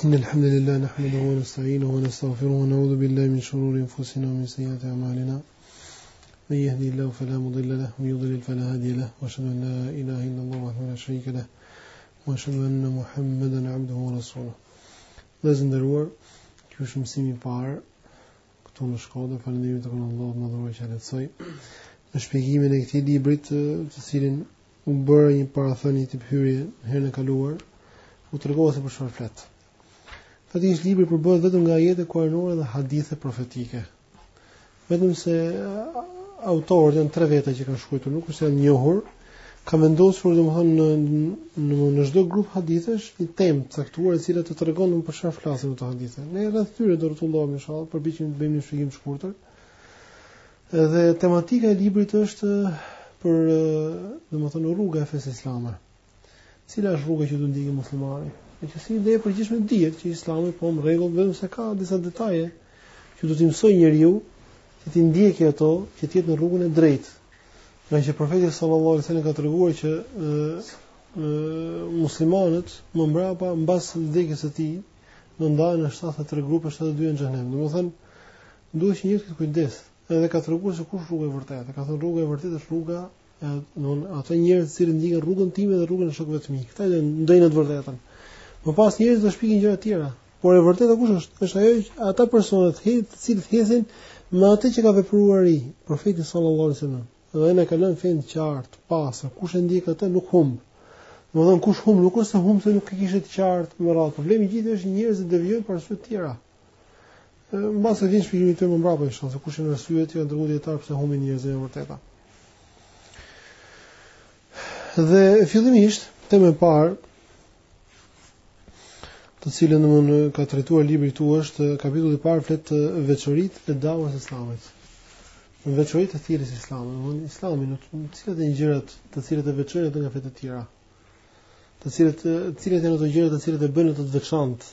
Në الحمد لله نحمده ونستعينه ونستغفره ونعوذ بالله من شرور انفسنا ومن سيئات اعمالنا من يهده الله فلا مضل له ومن يضلل فلا هادي له واشهد ان لا اله الا الله وحده لا شريك له واشهد ان محمدا عبده ورسوله لازم دروار كيو شمسيمي بار këtu në Shkodër, falënderim i takon Allahut të Madhëruar që lehtësoi. Me shpjegimin e këtij libri të, të cilin u bëra një parathënie tip hyrje herën e kaluar, u tregova se për çfarë flet. Fakti është libri përbëhet vetëm nga ajete kuranore dhe hadithe profetike. Vetëm se autorët janë tre veta që kanë shkruar, nuk është se janë njohur, ka vendosur domethënë në në në çdo grup hadithesh një temë të caktuar e cila të tregon domun për çfarë flasin ato hadithe. Ne rreth tyre do rrotullohemi inshallah, përpiqemi të bëjmë një shpjegim të shkurtër. Edhe tematika e librit është për domethënë rruga e fesë islame. Cila është rruga që do ndjekë muslimani? E që si ide e përgjithshme dihet që Islami po në rregull vetëm se ka disa detaje që do t'i mësojë njeriu që t'i ndjekë ato, që të jetë në rrugën e drejtë. Nga që profeti sallallahu alaihi wasallam ka treguar që e, e, muslimanët më mbrapa mbas vdekjes së tij do ndahen në 73 grupe 72 në xhenem. Domethënë duhet që njeriu të ketë kujdes. Edhe ka treguar se kush është rruga e vërtetë. Ka thënë rruga e vërtetë është rruga e, domethënë ato njerëz të cilët ndjekin rrugën time dhe rrugën e shokëve të mi. Këta janë në të vërtetën. Më pas njerëzit do shpikin gjëra të tjera. Por e vërteta kush është? Është ajo që ata personat të cilët ecin me atë që ka vepruar profeti sallallahu alajhi wasallam. Dhe ai na ka lënë fenë të qartë, pastër, kush e ndjek atë nuk humb. Domethënë kush humb nuk është se humb se nuk e kishte të qartë me parë. Problemi gjithë është njerëzit devijojnë për arsye të tjera. Mbase vjen shpjegimi të më mbrapa inshallah se kush janë arsyet që kanë treguar dijetarët pse humbin njerëzit të vërtetën. Dhe fillimisht, tema e parë të cilën domethënë ka trajtuar libri tu është kapitulli i parë flet veçoritë e davës islame. Domethënë veçoritë e thirrjes islame, domethënë islami, domethënë cilat janë gjërat të cilat e veçojnë dhe nga fetë të tjera. Të cilat, cilat janë ato gjërat të cilat e bëjnë atë të veçantë,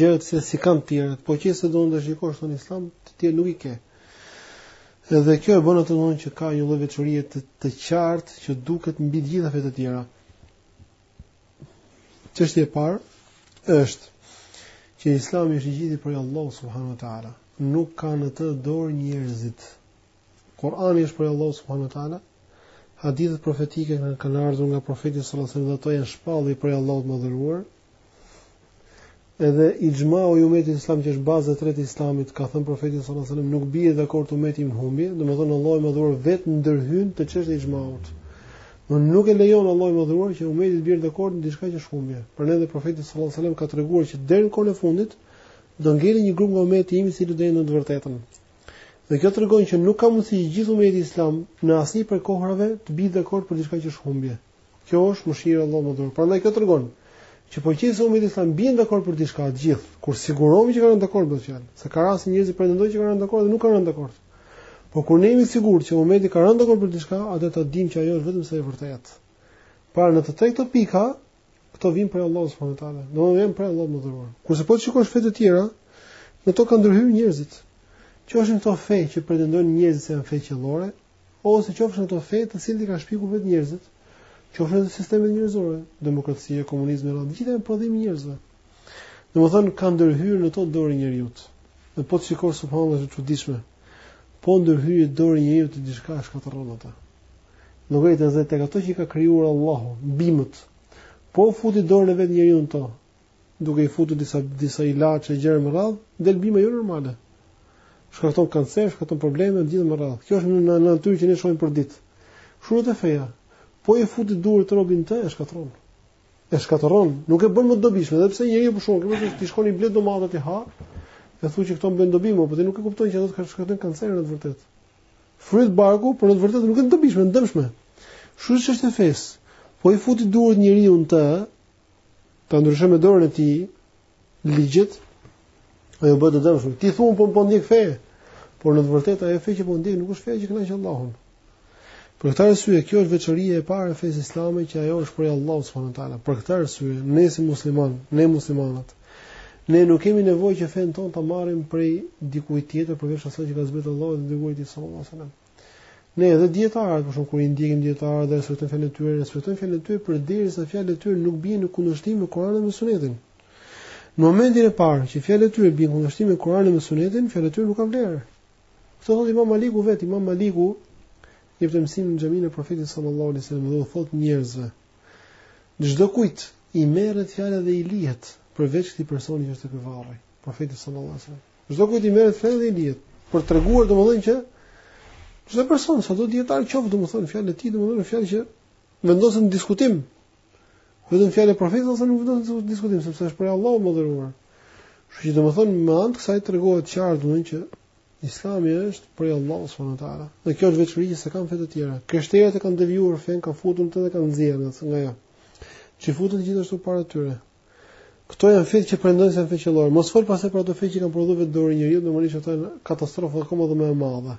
gjërat të cilat s'i kanë të tjera, po që se do t'i shikosh ti në islam, te të tjerat nuk i ke. Edhe kjo e bën domethënë që ka një veçori të, të qartë që duket mbi të gjitha fetë të tjera. Çështja e parë është që Islami është i gjithi prej Allahut subhanahu wa taala. Nuk kanë në të dorë njerëzit. Kurani është prej Allahut subhanahu wa taala. Hadithet profetike kanë ardhur nga profeti sallallahu alajhi wasallam dhe ato janë shpallje prej Allahut të Madhëruar. Edhe ixhmai i umetit islam që është baza e tretë e islamit, ka thënë profeti sallallahu alajhi wasallam, nuk bie dakord umeti im në humbje, domethënë Allahu i Madhëruar vetë ndërhyn te çështja e ixhmaut. Nuk e lejon Allahu i Madhëruar që umeti të bjerë dakord në diçka që është humbje. Prandaj dhe profeti sallallahu alajhi wasallam ka treguar që deri në kohën e fundit do ngelë një grup nga umeti im i cili do jetë në të vërtetën. Dhe kjo tregon që nuk ka mundësi i gjithë umeti islam në asnjë prej kohërave të bjerë dakord për diçka që është humbje. Kjo është mëshirë e Allahut madhor. Prandaj kjo tregon që po qe se umeti islam bien dakord për diçka të gjithë, kur sigurohemi që kanë rënë dakord bëhet fjalë. Se ka raste njerëzit pretendojnë që kanë rënë dakord dhe nuk kanë rënë dakord. Po kur ne jemi sigurt që umeti ka rënë dakord për diçka, atë ta dimë që ajo është vetëm se e vërtetë. Pra në të tre këto pika, këto vijnë prej Allahut subhanahu wa taala. Këto vijnë prej Allahut të madhëruar. Kurse po të shikosh fe të tjera, në to kanë ndërhyrë njerëzit. Qofshin këto fe që pretendojnë njerëzit se janë fe qiellore, ose qofshin ato fe të cilat i kanë shpikur vetë njerëzit, qofshin ato sisteme njerëzore, demokracia, komunizmi, me radhë të gjitha janë prodhim i njerëzve. Domethënë ka ndërhyrë në to dora e njeriut. Dhe po të shikosh subhanallahu është e çuditshme. Po ndërhyri dora e njeriut te diçka e shkatërron atë. Nuk e të zë tek ato që ka krijuar Allahu, bimët. Po futi dorën e vet njeriu në to, duke i futur disa disa ilaçe gjëra me radhë, del bima jo normale. Shkakton kancer, shkakton probleme të gjitha me radhë. Kjo është në natyrë që ne shohim përditë. Kështu është edhe feja, po i futi duart robi në të e shkatron. E shkatron, nuk e bën më të dobishme, edhe pse njeriu po shohim, që ti shkon i blen domatet i ha, e thua që këto më bëjnë dobi, por ti nuk e kupton që ato të shkaktojnë kancerin në të vërtetë. Fryhet barku, por në të vërtetë nuk është e dobishme, e dëmshme. Kështu është edhe feja. Po i futi duart njeriu në të ta ndryshojë me dorën e tij ligjet, ajo bëhet e dëmshme. Ti thua po po ndjek fe, por në të vërtetë ajo fe që po ndjek nuk është fe që kënaq Allahun. Për këtë arsye kjo është veçoria e parë e fesë islame që ajo është prej Allahut subhanuhu teala. Për këtë arsye ne si musliman, ne muslimanët, ne nuk kemi nevojë që fenë tonë ta marrim prej dikujt tjetër përveç asaj që ka zbritur Allahu dhe i dërguari i tij sallallahu alajhi wasallam. Ne edhe dietarët, për shembull kur i ndjekim dietarët dhe respektojmë fjalën e tyre, respektojmë fjalën e tyre përderisa fjalët e tyre nuk bien në kundërshtim me Kur'anin dhe Sunetin. Në momentin e parë që fjalët e tyre bien në kundërshtim me Kur'anin dhe Sunetin, fjalët e tyre nuk kanë vlerë. Këtë thotë Imam Maliku vetë, Imam Maliku jepte mësim në xhaminë e Profetit sallallahu alaihi wasallam dhe u thotë njerëzve: Çdokujt i merret fjala dhe i lihet përveç këtij personi që është te ky varri, Profeti sallallahu alaihi wasallam. Çdokujt i merret fjala dhe i lihet. Për të treguar domethënë që çdo person sado dijetar të jetë domethënë fjalët e tij domethënë fjalë që vendosen në diskutim. Vetëm fjalët e profetit a.s. nuk vendosen në diskutim sepse është prej Allahut të madhëruar. Kështu që domethënë me anë të kësaj tregohet qartë domethënë që Islami është prej Allahut subhanahu wa taala. Dhe kjo është veçori që s'e kanë fetë e tjera. Krishterët e kanë devijuar fenë, kanë futur në të dhe kanë nxjerrë nga ajo. Çifutët gjithashtu para tyre. Këto janë fetë që pretendojnë se janë fe qiellore. Mos fol pastaj për ato fetë që kanë prodhuar vetë dora e njeriut, normalisht ato janë katastrofë akoma dhe më e madhe.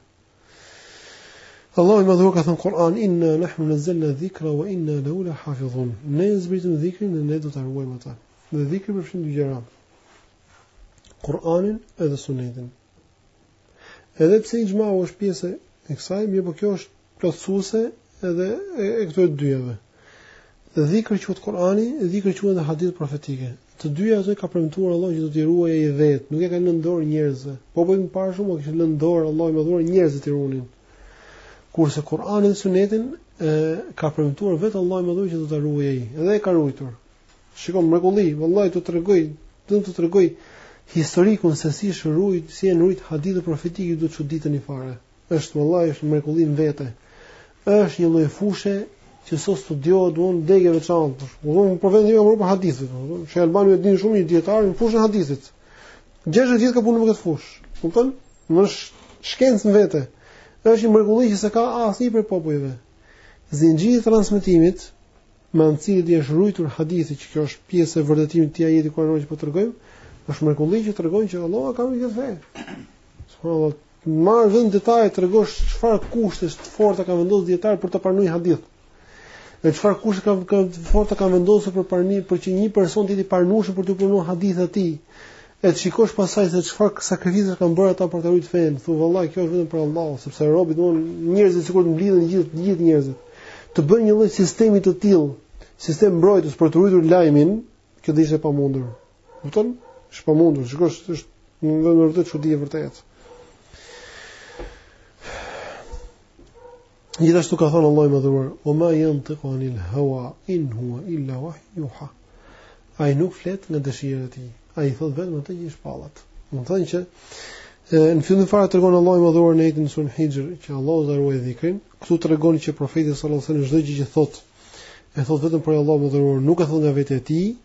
Allahu i madhëruar ka thënë në Kur'an inna nahnu nazzalna dhikra wa inna lahu lahafizun. Ne zbritëm dhikrin dhe ne do ta ruajmë atë. Dhe dhikri përfshin dy gjëra. Kur'anin edhe Sunetin. Edhe pse ixhmau është pjesë e kësaj, mirë po kjo është plotësuese edhe e, e këtyre të dyjave. Dhikri quhet Kur'ani, dhikri quhet edhe hadithi profetik. Të dyja ato i ka premtuar Allahu që do t'i ruajë ai vet, nuk e ka lënë në dorë njerëzve. Popujt e mëparshëm, i kishte lënë në dorë Allahu i madhëruar njerëzve t'i runin. Kurse Kur'anin dhe Sunetin e ka premtuar vetë Allahu i madhëruar që do ta ruajë ai, edhe e ka ruajtur. Shiko mrekulli, vallahi të tregoj, do të tregoj historikun se si është rujt, si janë rujt hadithet profetike, do të çuditeni fare. Është vallahi është mrekulli në vete. Është një lloj fushe që sot studiohet domun degë e veçantë. Domethënë vendin e gradën e hadithit, domethënë. Sheh Albani, e dini, ishte një dietar në fushën e hadithit. 60 vjet ka punuar në këtë fushë. Kupton? Një shkencë në vete. Është një mrekulli që s'e ka asnjë prej popujve. Zinxhiri i transmetimit me anë të cilit është rujtur hadithi që kjo është pjesë e vërtetimit të këtij ajeti kuranor që po tregojmë, është mrekulli që tregon që Allahu e ka mbrojt këtë fe. Subhanallahu. Ta marrësh në detaje, të tregosh çfarë kushtesh të forta kanë vendosur dijetarët për të pranuar një hadith. Dhe çfarë kushte ka të forta kanë vendosur për prani për që një person të jetë i pranueshëm për t'u pranuar hadithet e tij. E të shikosh pasaj se çfarë sakrificash kanë bërë ata për të rujt fenë. Thu vallahi kjo është vetëm prej Allahut, sepse robi domun njerëzit sikur të mblidhen gjithë të gjithë njerëzit. Të bëjnë një lloj sistemi të tillë, sistem mbrojtës për të rujtur lajmin, kjo do ishte e pamundur. Kupton? Është e pamundur, ta shikosh është një me të vërtetë çudi e vërtetë. Gjithashtu ka thënë Allahu i Madhëruar: "Wa ma yantiqu anil hawa in huwa illa wahyun yuha." Ai nuk flet nga dëshira e tij. Ai thot vetëm atë që i shpallet. Domethënë që e, në fillim fare tregon Allahu i Madhëruar në ajetin e sures Hixhr që Allahu do ruaj dhikrin. Ktu tregon që profeti sallallahu alajhi wasallam çdo gjë që thot e thot vetëm prej Allahut të Madhëruar, nuk e thot nga vetja e tij,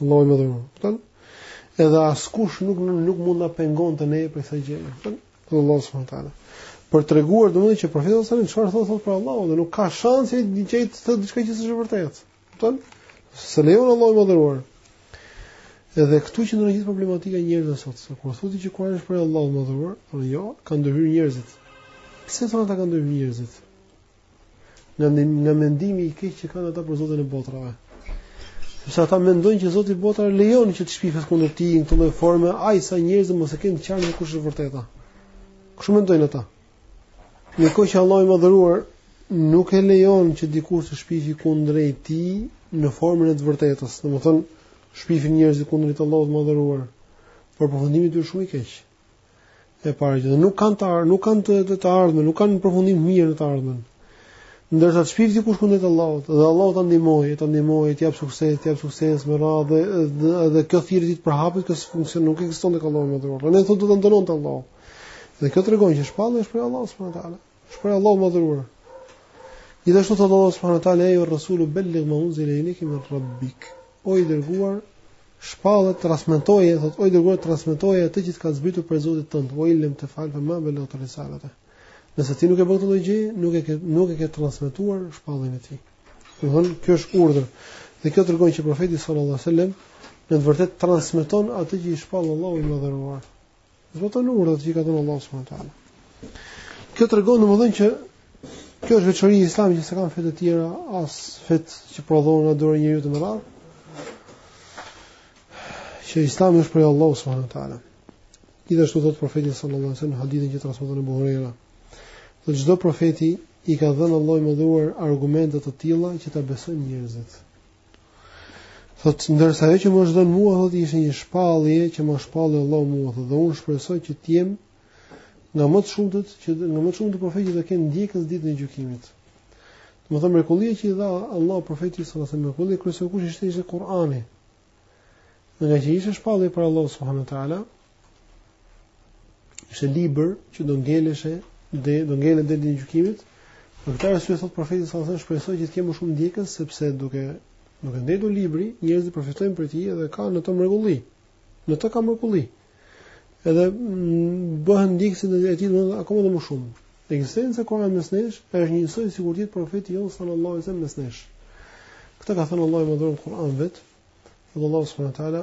Allahu i madhëruar. Kupton? Edhe askush nuk nuk mund ta pengonte neve prej kësaj gjëje. Kupton? Allahu subhanahu wa taala. Për të treguar domethënë që profeti sallallahu alaihi wasallam çfarë thotë prej Allahut dhe nuk ka shans që të gënjejë, të thotë diçka që s'është e vërtetë. Kupton? S'e lejon Allahu i madhëruar. Edhe këtu qëndron gjithë problematika e njerëzve sot, se kur thotë që Kurani është prej Allahut të madhëruar, thonë jo, kanë ndërhyrë njerëzit. Pse thonë ata kanë ndërhyrë njerëzit? Nga nga mendimi i keq që kanë ata për Zotin e botrave. Sepse ata mendojnë që Zoti i botrave lejon që të shpifet kundër tij në këtë formë, aq sa njerëzit mos e kenë të qartë kush është e vërteta. Kështu mendojnë ata. Ndërkohë që Allahu i madhëruar nuk e lejon që dikush të shpifi kundër tij në formën e të vërtetës. Domethënë shpifin njerëzit kundrejt Allahut të madhëruar. Por përfundimi i tyre shumë i keq. E para që nuk kanë të ardhme, nuk kanë të të ardhme, nuk kanë përfundim të mirë në të ardhmen. Ndërsa të shpifë dikush kundër Allahut, dhe Allahu ta ndihmojë, ta ndihmojë, t'i japë sukses, t'i japë sukses me radhë dhe edhe kjo thirrje e tij të përhapet, kjo funksion nuk ekziston tek Allahu i madhëruar. Domethënë do ta dënonte Allahu. Dhe kjo tregon që shpallja është prej Allahut subhanahu wa taala. Është prej Allahut të madhëruar. Gjithashtu thotë Allahu subhanahu wa taala ja ejuher rasulu belligh ma unzila ilejka min rabbik. O i dërguar, shpalle transmetoje, thotë o i dërguar transmetoje atë që të ka zbritur prej Zotit tënd, wa in lem tef'al fe ma bellaghte risalateh. Nëse ti nuk e bën këtë gjë, nuk e ke nuk e ke transmetuar shpalljen e tij. Domethënë, kjo është urdhër. Dhe kjo tregon që profeti sallallahu alajhi wasallam në të vërtetë transmeton atë që i shpall Allahu i madhëruar. Zbaton urdhrat që i ka dhënë Allah subhanahu wa taala. Kjo tregon domosdo që kjo është veçori e Islamit që s'e kanë fetë e tjera, as fetë që prodhohen nga dora e njeriut, domethënë. Që Islami është prej Allahut subhanahu wa taala. Gjithashtu thot profeti sallallahu alaihi wasallam në hadithin që transmeton Abu Huraira, se çdo profeti i ka dhënë Allahu i madhëruar argumente të tilla që ta besojnë njerëzit. Thot ndërsa ajo që më është dhënë mua thot ishte një shpallje që më shpalli Allahu mua thot dhe unë shpresoj që të jem nga më të shumtët që nga më të shumtë profetët të kenë ndjekës ditën e gjykimit. Domethënë mrekullia që i dha Allahu profetit sallallahu alajhi wasallam mrekullia kryesore kush ishte ishte Kur'ani. Dhe ngaqë ishte shpallje prej Allahut subhanahu wa taala, Ishte libër që do ngeleshe dhe do ngelet deri ditën e gjykimit. Për këtë arsye thot profeti sallallahu alajhi wasallam shpresoj që të kem më shumë ndjekës sepse duke duke ndejtur libri, njerëzit përfitojnë prej tij dhe ka në të mrekulli. Në të ka mrekulli. Edhe mm, bëhen ndjekësit e tij domosdo akoma dhe më shumë. Ekzistenca e Kur'anit mes nesh është njësoj sikur të jetë profeti jonë sallallahu alajhi wasallam mes nesh. Këtë e ka thënë Allahu i madhëruar në Kur'an vetë. Allahu subhanahu wa taala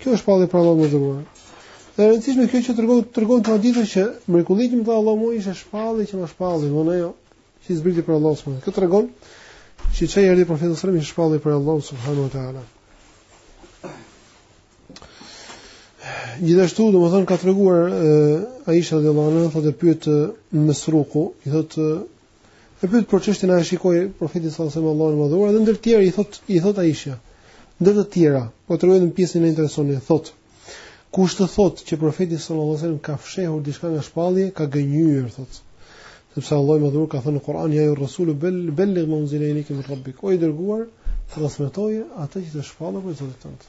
Kjo është shpallje prej Allahut të madhëruar. Është e rëndësishme kjo që tregon tregon te hadithi që mrekullia që më dha Allahu mua ishte shpallje që më shpalli, domethënë që zbriti prej Allahut subhanahu. Kjo tregon që ça i erdhi profetit sallallahu alaihi wasallam është shpallje prej Allahut subhanahu wa taala. Gjithashtu domethënë ka treguar Aisha radhiyallahu anha thotë e pyet Mesruku, i thotë E pyet për çështjen a e shikoi profeti sallallahu alajhi wasallam Allahun e madhëruar dhe ndër të tjera i thot i thot Aisha. Ndër të tjera, po tregojmë pjesën që na intereson, thot kush të thot që profeti sallallahu alajhi wasallam ka fshehur diçka nga shpallja, ka gënjyer thot. Sepse Allahu i madhëruar ka thënë në Kur'an ja ejuher rasulu bel bellig ma unzila ilayka min rabbik. O i dërguar, transmetoje atë që të është shpallur prej Zotit tënd.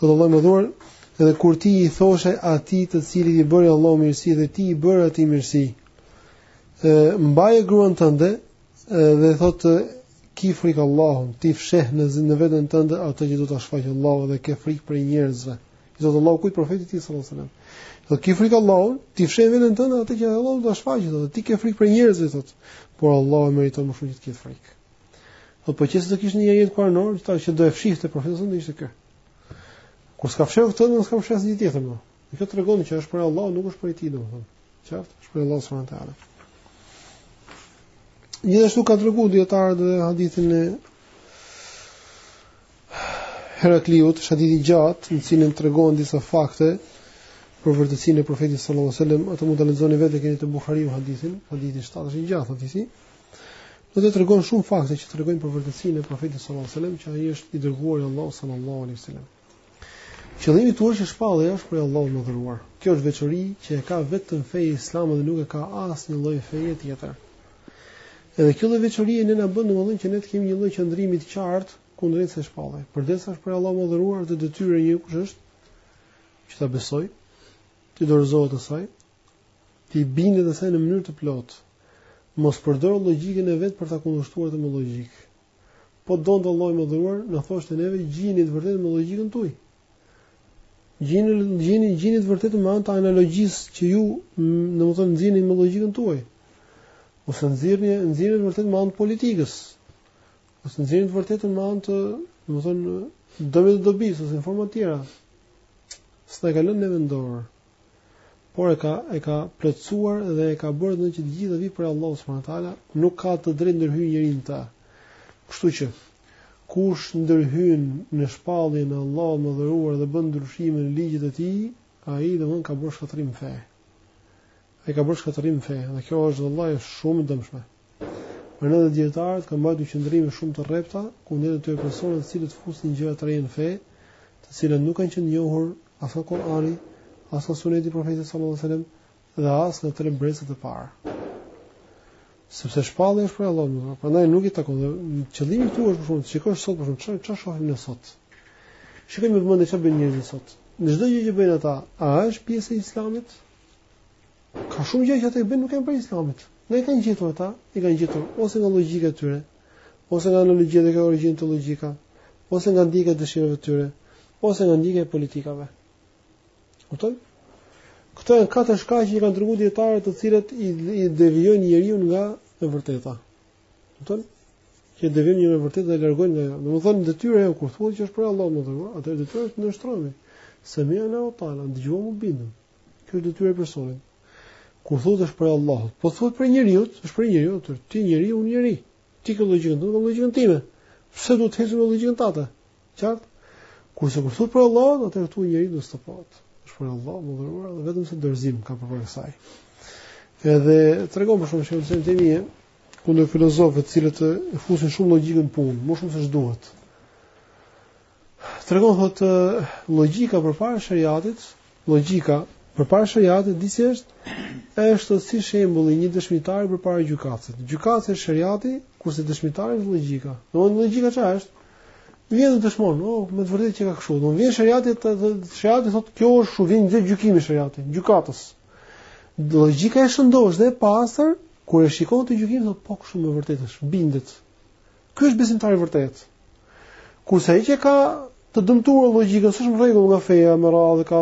Thotë Allahu i madhëruar, edhe kur ti i thoshe atij të cilit i bëri Allahu mirësi dhe ti i bëre atij mirësi. Ë mbaje gruan tënde dhe thotë ki frikë Allahun, ti fsheh në në veten tënde atë që do ta shfaqë Allahu dhe ke frikë prej njerëzve. I thotë Allahu kujt profetit të tij sallallahu alajhi wasallam. Thotë ki frikë Allahun, ti fsheh në veten tënde atë që Allahu do ta shfaqë, thotë ti ke frikë prej njerëzve thotë. Por Allahu meriton më shumë që t'ia kesh frikën. Thotë po qe se do kishte një ajet kuranor, thotë që do e fshihte profeti do ishte ky. Kur s'ka fshehur këtë, nuk s'ka fshehur asgjë tjetër më. Dhe kjo tregon që është prej Allahut, nuk është prej tij, domethënë. Qartë, është prej Allahut subhanahu wa taala. Gjithashtu kanë treguar dietarët dhe hadithin e Herakliut, është hadith i gjatë, në të cilin tregon disa fakte për vërtetësinë e profetit sallallahu alajhi wasallam, atë mund ta lexoni vetë e keni te Buhariu hadithin, hadithi 7 është i gjatë hadithi. Thotë tregon shumë fakte që tregojnë për vërtetësinë e profetit sallallahu alajhi wasallam që ai është i dërguar i Allahut sallallahu alajhi wasallam. Qëllimi këtu është shpallja është prej Allahut të madhëruar. Kjo është veçori që e ka vetëm feja islame dhe nuk e ka asnjë lloj feje tjetër. Edhe kjo lloj veçorie ne na bën të domosdoshme që ne të kemi një lloj qëndrimi të qartë kundrejt kësaj shpallje. Përderisa është prej Allahut të madhëruar atëherë detyra jonë kush është që ta besojë, t'i dorëzohet asaj. T'i bindet asaj në mënyrë të plotë. Mos përdorë logjikën e vet për ta kundërshtuar atë me logjikë. Po donte Allahu i madhëruar, na thoshte neve gjeni të vërtetën me logjikën tuaj. Gjeni gjeni gjeni të vërtetën me anë të analogjisë që ju, domethënë nxirrni me logjikën tuaj. Ose nxirrni nxirrni të vërtetën me anë të politikës. Ose nxirrni të vërtetën me anë të, domethënë dëmit të dobisë ose në forma të tjera. S'na ka lënë neve në dorë. por e ka e ka plotësuar dhe e ka bërë domethënë që të gjitha vijnë prej Allahut subhanahu wa taala, nuk ka të drejtë të ndërhyjë njeri në ta. Kështu që kush ndërhyn në shpalljen e Allahut të madhëruar dhe bën ndryshime në ligjet e tij, ai domethënë ka bërë shkatërrim në fe. Ai ka bërë shkatërrim në fe, dhe kjo është vallahi shumë e dëmshme. Prandaj dhe dijetarët kanë mbajtur qëndrime shumë të rrepta kundër atyre personave të cilët fusin gjëra të reja në fe, të cilat nuk kanë qenë njohur as nga Kur'ani, as nga Suneti i Profetit sallallahu alajhi wasallam dhe as nga tre brezat e parë. Sepse shpallja është prej Allahut, pra, prandaj nuk i takon. Qëllimi këtu është për shkak të shikosh sot për shkak të çfarë shohim ne sot. Shikojmë me mendje çfarë bëjnë njerëzit sot. Në çdo gjë që bëjnë ata, a është pjesë e Islamit? Ka shumë gjë që ata i bëjnë nuk janë prej Islamit. Nga i kanë gjetur ata, i kanë gjetur ose nga logjika e tyre, ose nga analogjia që e ka origjinën te logjika, ose nga ndjekja e dëshirave të tyre, ose nga ndjekja e politikave. Kupton? Këto janë katër shkaqe që kanë treguar dietarët të cilët i, i devijojnë njeriun nga e vërteta. Kupton? që devijojnë njeriun nga e vërteta dhe largojnë nga ajo. Domethënë detyra e kur thuhet që është prej Allahut të Madhëruar, atëherë detyrë është të nënshtrohemi. Semi'na ue ata'na, dëgjuam u bindëm. Kjo është detyrë e personit. Kur thuhet është prej Allahut, po thuhet prej njeriut, është prej njeriut, ti njeri, unë njeri. Ti ke logjikën tënde, unë logjikën time. Pse do të eci me logjikën tënde? Qartë? Kurse kur thuhet prej Allahut, atëherë këtu njeriu do të stopojë. Është prej Allahut të Madhëruar, dhe vetëm se dorëzim ka përpara kësaj. Edhe tregon pra Shejhul Islam Ibn Tejmije kundër filozofëve të cilët e fusin shumë logjikën në punë, më shumë se ç'duhet. Tregon thot logjika përpara shariatit, logjika përpara shariatit di si është? Është si shembulli i një dëshmitari përpara gjykatësit. Gjykatësi është shariati, kurse dëshmitari është logjika. Domthonë logjika çfarë është? Vjen dhe dëshmon, oh, me të vërtetë qenka kështu. Domthonë vjen shariati, shariati thotë kjo është kështu, vjen gjykimi i shariatit, gjykatësi. Logjika e shëndosh dhe e pastër kur e shikon këtë gjykim thotë po kështu me vërtetë është bindet. Ky është besimtar i vërtetë. Kurse ai që ka të dëmtuar logjikën, s'është në rregull nga feja me radhë, ka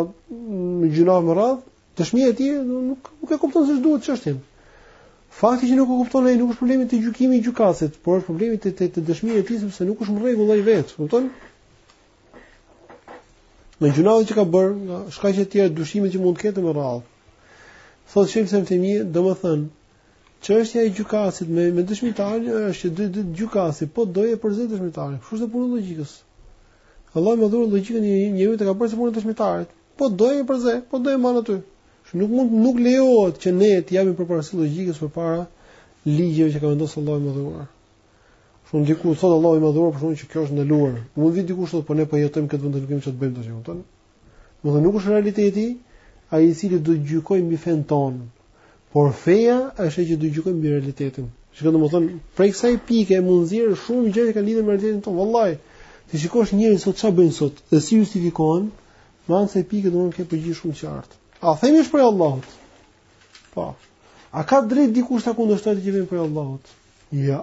gjynahe me radhë, dëshmia e tij nuk nuk e kupton siç duhet çështjen. Fakti që nuk e kupton ai nuk është problemi te gjykimi i gjykatësit, por është problemi te, te dëshmia e tij sepse nuk është në rregull ai vet, kupton? Nga gjynahet që ka bërë, nga shkaqe të tjera, dyshimet që mund të ketë me radhë. Thotë Shejhul Islam Ibn Tejmije, domethënë, Çështja e gjykatësit me me dëshmitarin është që dy dy gjykatësi po do e përzë dëshmitarin. Kështu është puna e logjikës. Allahu i Madhëruar logjikën e njeriut e ka bërë si puna e dëshmitarit. Po do e përzë, po do e mban aty. Kështu nuk mund nuk lejohet që ne të japim përparësi logjikës përpara ligjeve që ka vendosur Allahu i Madhëruar. Shembull diku thot Allahu i Madhëruar për shkak që kjo është ndaluar. Mund vi dikush thot po ne po jetojmë në këtë vend, s'kemi çfarë të bëjmë tash, kupton? Domethën nuk është realiteti ai i cili do të gjykojë mbi fen ton, por feja është ajo që do të gjykojë mbi realitetin. Shikon domethën prej kësaj pike mund të nxjerrim shumë gjëra që kanë lidhje me realitetin ton. Vallai, t'i shikosh njerëz sot çfarë bëjnë sot dhe si justifikohen, me anë të kësaj pike domethën ke përgjigj shumë qartë. A themi është prej Allahut? Po. A ka drejt dikush ta kundërshtojë atë që është prej Allahut? Jo. Ja.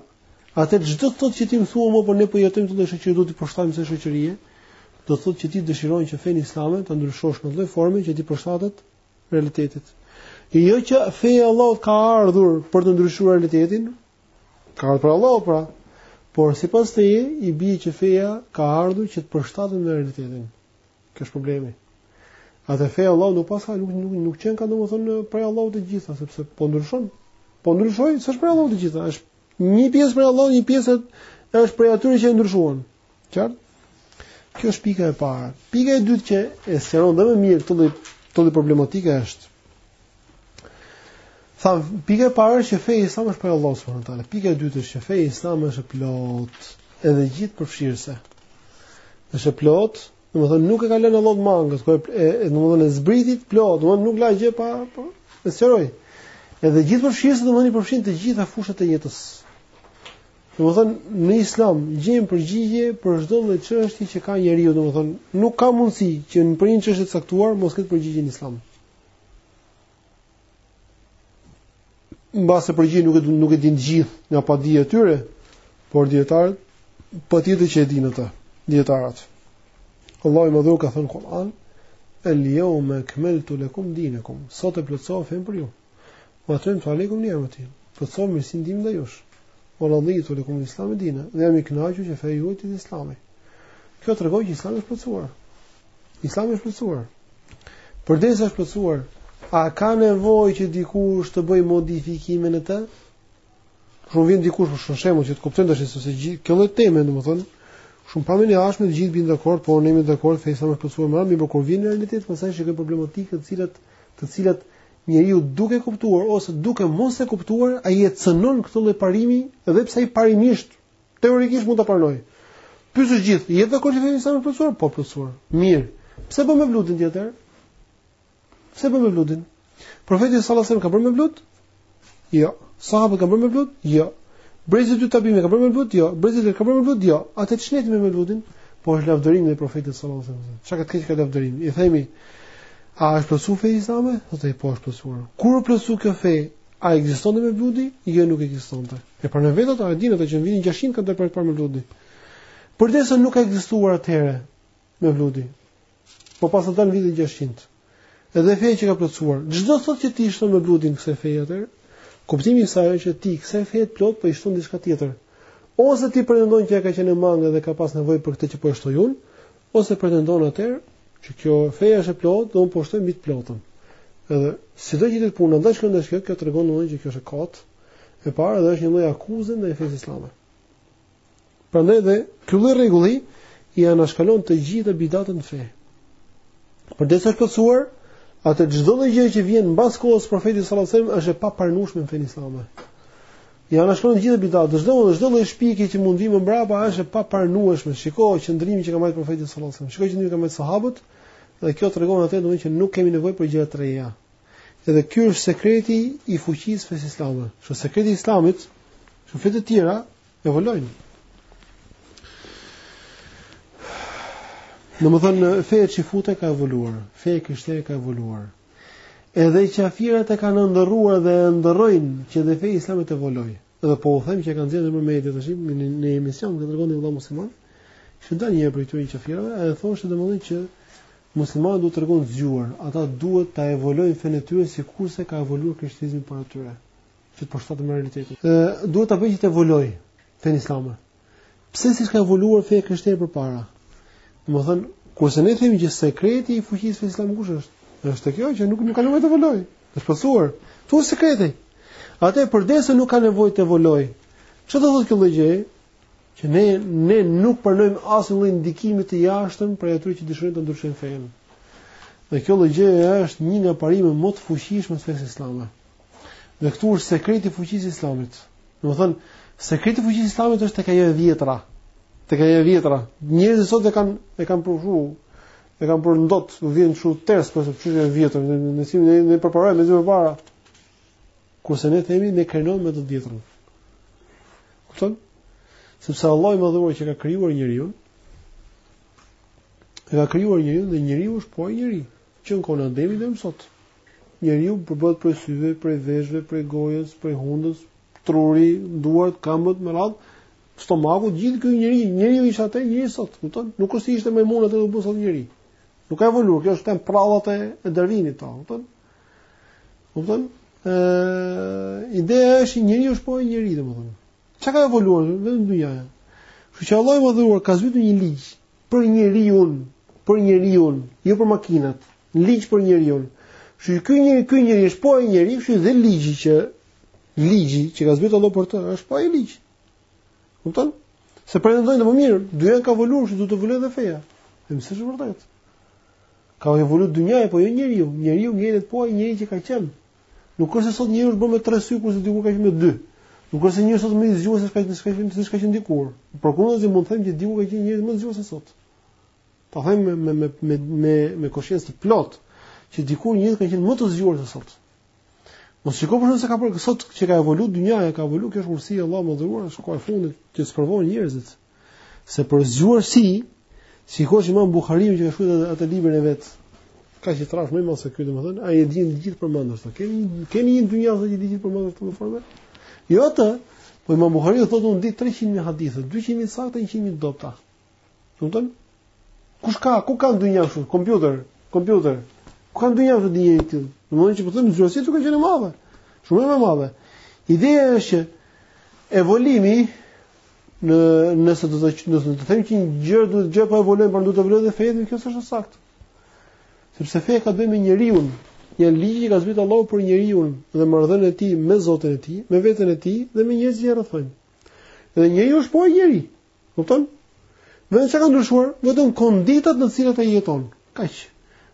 Atëherë ç'do të thotë që ti më thua mua po ne po jetojmë në këtë lloj shoqërie do t'i përshtatemi kësaj shoqërie, do të thotë që ti dëshiron që fenë islame ta ndryshosh në atë lloj forme që t'i përshtatet realitetit. E jo që feja e Allahut ka ardhur për të ndryshuar realitetin, ka ardhur prej Allahut pra, por sipas teje i bie që feja ka ardhur që të përshtatet me realitetin. Ky është problemi. Atëherë feja e Allahut nuk paska nuk nuk nuk qenka domethënë prej Allahut të gjitha, sepse po ndryshon. Po ndryshoi, s'është prej Allahut të gjitha, është një pjesë prej Allahut, një pjesë është prej atyre që e ndryshuan. Qartë? Kjo është pika e parë. Pika e dytë që e sqaron dhe më mirë këtë lloj këtë lloj problematike është Tha, pika e parë është që feja islame është prej Allahut subhanehu ue teala. Pika e dytë është që feja islame është e plotë, edhe gjithëpërfshirëse. Është e plotë, domethënë nuk e ka lënë Allahu mangët, por e domethënë e zbriti të plotë, domethënë nuk la gjë pa pa e sqaruar. Edhe gjithëpërfshirëse domethënë përfshin të gjitha fushat e jetës. Domethënë në Islam gjejmë përgjigje për çdo lloj çështje që ka njeriu, domethënë nuk ka mundësi që në një çështje të caktuar mos ketë përgjigje në Islam. mbase përgjigjen nuk e nuk e dinë të gjithë nga padija e tyre, por dijetarët patjetër që e dinë atë, dijetarët. Allahu i madhëruar ka thënë në Kur'an, "El yawma akmaltu lakum dinakum." Sot e plotësova fenë për ju. Wa atmamtu alejkum ni'mati. Plotësova mirësinë time ndaj jush. Wa raditu lakumul islama dina. Dhe jam i kënaqur që feja juaj është Islami. Kjo tregon që Islami është plotësuar. Islami është plotësuar. Përderisa është plotësuar, a ka nevojë që dikush të bëjë modifikime në të? Ju vjen dikush për shembull që të kuptojmë tash se gjithë kjo lloj teme, domethënë, shumë përmendet edhe të gjithë bien dakord, po ne jemi dakord feja islame është plotësuar e me radhë, por kur vjen në realitet, pastaj shikon problematika të cilat të cilat njeriu duke kuptuar ose duke mos e kuptuar, ai e cenon këtë lloj parimi, edhe pse ai parimisht teorikisht mund ta pranojë. Pyes të gjithë, jeni dakord që feja islame është plotësuar? Po, plotësuar. Mirë. Pse bën mevludin ti atëherë? Pse bën mevludin? Profeti sallallahu alajhi wasallam ka bërë mevlud? Jo. Sahabët kanë bërë mevlud? Jo. Brezi i dytë tabiinët ka bërë mevlud? Jo. Brezi i tretë ka bërë mevlud? Jo. Atëherë ç'ne ti me mevludin? Po është lavdërim ndaj profetit sallallahu alajhi wasallam. Çfarë të keqe ka lavdërimi? I themi A është plotësuar feja islame? Do thotë po është plotësuar. Kur u plotësu kjo fe, a ekzistonte mevludi? Jo, nuk ekzistonte. E pranojnë vetë ato e dinë ato që në vitin 600 ka dalë për herë të parë mevludi. Përderisa nuk ka ekzistuar atëherë mevludi. Po paska dalë në vitin 600. Edhe feja qenka plotësuar. Ç'do të thotë që t'i shton mevludin kësaj feje atëherë? Kuptimi i saj është që ti kësaj feje të plotë po i shton diçka tjetër. Ose ti pretendon që ka qenë mangët dhe ka pas nevojë për këtë që po e shtoj unë, ose pretendon atë që kjo feja është e plotë dhe unë po shtoj mbi të plotën. Edhe sido që të jetë puna ndaç kjo ndaç kjo, kjo tregon domosdoshmërisht që kjo është e kotë. E para dhe është një lloj akuze ndaj fesë islame. Prandaj dhe ky lloj rregulli i anashkalon të gjitha bidatet në fe. Përderisa është përsosur, atëherë çdo lloj gjë që vjen mbas kohës së profetit sallallahu alajhi wasallam është e papranueshme në fenë islame. I anashkalon të gjitha bidatet, çdo lloj çdo lloj shpikje që mund vijë mbrapa është e papranueshme. Shiko qëndrimin që ka marrë profeti sallallahu alajhi wasallam. Shiko qëndrimin që kanë marrë sahabët dhe kjo tregon atë domethënë që nuk kemi nevojë për gjëra të reja. Edhe ky është sekreti i fuqisë së islamit. Është sekreti i islamit. Në fetë e tjera, Evoluojnë. Domethënë, feja çifute ka evoluar, feja krishtere ka evoluar. Edhe qafirat e kanë ëndërruar dhe ëndërrojnë që dhe feja islame të evoluojë. Edhe po ju them që e kanë zhjetë në mërmejtë të shimë, në, në emision, këtë tregonte një vëlla musliman, që nda një prej atyre qafirave, edhe thoshte domethënë që muslimanët duhet të tregohen zgjuar, ata duhet të evoluojnë fenë e tyre sikurse ka evoluar krishterizmi para tyre. Që të përshtatet me realitetin. Ë duhet ta bëjnë të evoluojë fenë islame. Pse, siç ka evoluar feja krishtere përpara? Domethënë, kurse ne themi që sekreti i fuqisë së islamit kush është? Është kjo që nuk nuk ka nevojë të evoluojë. Është përsosur. Këtu sekreti. Atëherë përderisa nuk ka nevojë të evoluojë. Çfarë do thotë kjo gjë? Që ne ne nuk pranojmë asnjë lloj ndikimi të jashtëm prej atyre që dëshirojnë të ndryshojnë fenë. Dhe kjo lloj gjëje është një nga parimet më të fuqishme të fesë islame. Dhe këtu është sekreti i fuqisë islamit. Domethënë, sekreti i fuqisë islamit është tek ajo e vjetra. Tek ajo e vjetra. Njerëzit sot e kanë e kanë provë, e kanë bërë ndot, u vjen shumë ters për çështjen e vjetër, ne ne si ne, ne përparojmë më përpara. Kurse ne themi ne krenohemi me të vjetrën. Kupton? Sepse Allahu i madhëruar që ka krijuar njeriun. E ka krijuar njeriun dhe njeriu është po ai njeri. Që në kohën e Ademit deri më sot. Njeriu përbëhet prej syve, prej veshëve, prej gojës, prej hundës, truri, duart, këmbët me radhë, stomaku, gjithë ky njeri, njeriu ishte atëherë, njeri sot, kupton? Nuk është se ishte majmun atëherë të bëhet sot njeri. Nuk ka evoluar, këto janë prallat e Darwinit këto, kupton? Kupton? Ë, ideja është njeriu është po ai njeri, domethënë. Çka ka evoluar? Vetëm dynjaja. Kështu që Allahu i madhëruar ka zbritur një ligj për njeriun, për njeriun, jo për makinat, një ligj për njeriun. Kështu që ky njeri, ky njeri është po ai njeri, kështu dhe ligji që ligji që ka zbritur Allahu për të, është po ai ligj. Kupton? Se pretendojnë më mirë, dynjaja ka evoluar, kështu do të evoluojë edhe feja. Dhe kjo s'është e vërtetë. Ka evoluar dynjaja, po jo njeriu. Njeriu ngelet po ai njeri që ka qenë. Nuk është se sot njeriu është bërë me tre sy kurse dikur ka qenë me dy. Nuk është se njeriu sot më i zgjuar se çka ishte çka ishte çka qenë dikur. Përkundrazi mund të them që dikur ka qenë njeriu më i zgjuar se sot. Ta them me me me me me, me koshiencë të plot që dikur njeriu ka qenë më të zgjuar se sot. Mos shiko për shkak se ka bërë sot që ka evolu dynjaja, ka evolu kjo është urësi e Allahut të madhëruar, është koha e fundit që sprovohen njerëzit. Se për zgjuarsi, shikosh imam Buhariu që ka shkruar atë, atë librin e vet, kaq të trash më mos se ky domethënë, ai e dinte gjithë përmendësh. Keni keni ndonjë që di të gjithë përmendësh në këtë formë. Jo atë, po imam Buhariu thotë unë di 300 mijë hadithe, 200 mijë saktë, 100 mijë dobta. Domethënë, kush ka, ku ka ndonjë kështu, kompjuter, kompjuter. Ku ka ndonjë të dijë këto? Domethënë që po them zgjuarsia dikur ka qenë e madhe. Shumë më e madhe. Ideja është që evolimi në nëse do të nëse do të them që një gjë duhet të gjë po evoluon pra duhet të evolojë dhe feja, kjo s'është saktë. Sepse feja ka të bëjë me njeriun, një ligj që ka zbritur Allahu për njeriun dhe marrëdhënien e tij me Zotin e tij, me veten e tij dhe me njerëzit që e rrethojnë. Dhe njeriu është po ai njeri. Kupton? Vetëm çka ka ndryshuar, vetëm konditat në të cilat ai jeton. Kaq.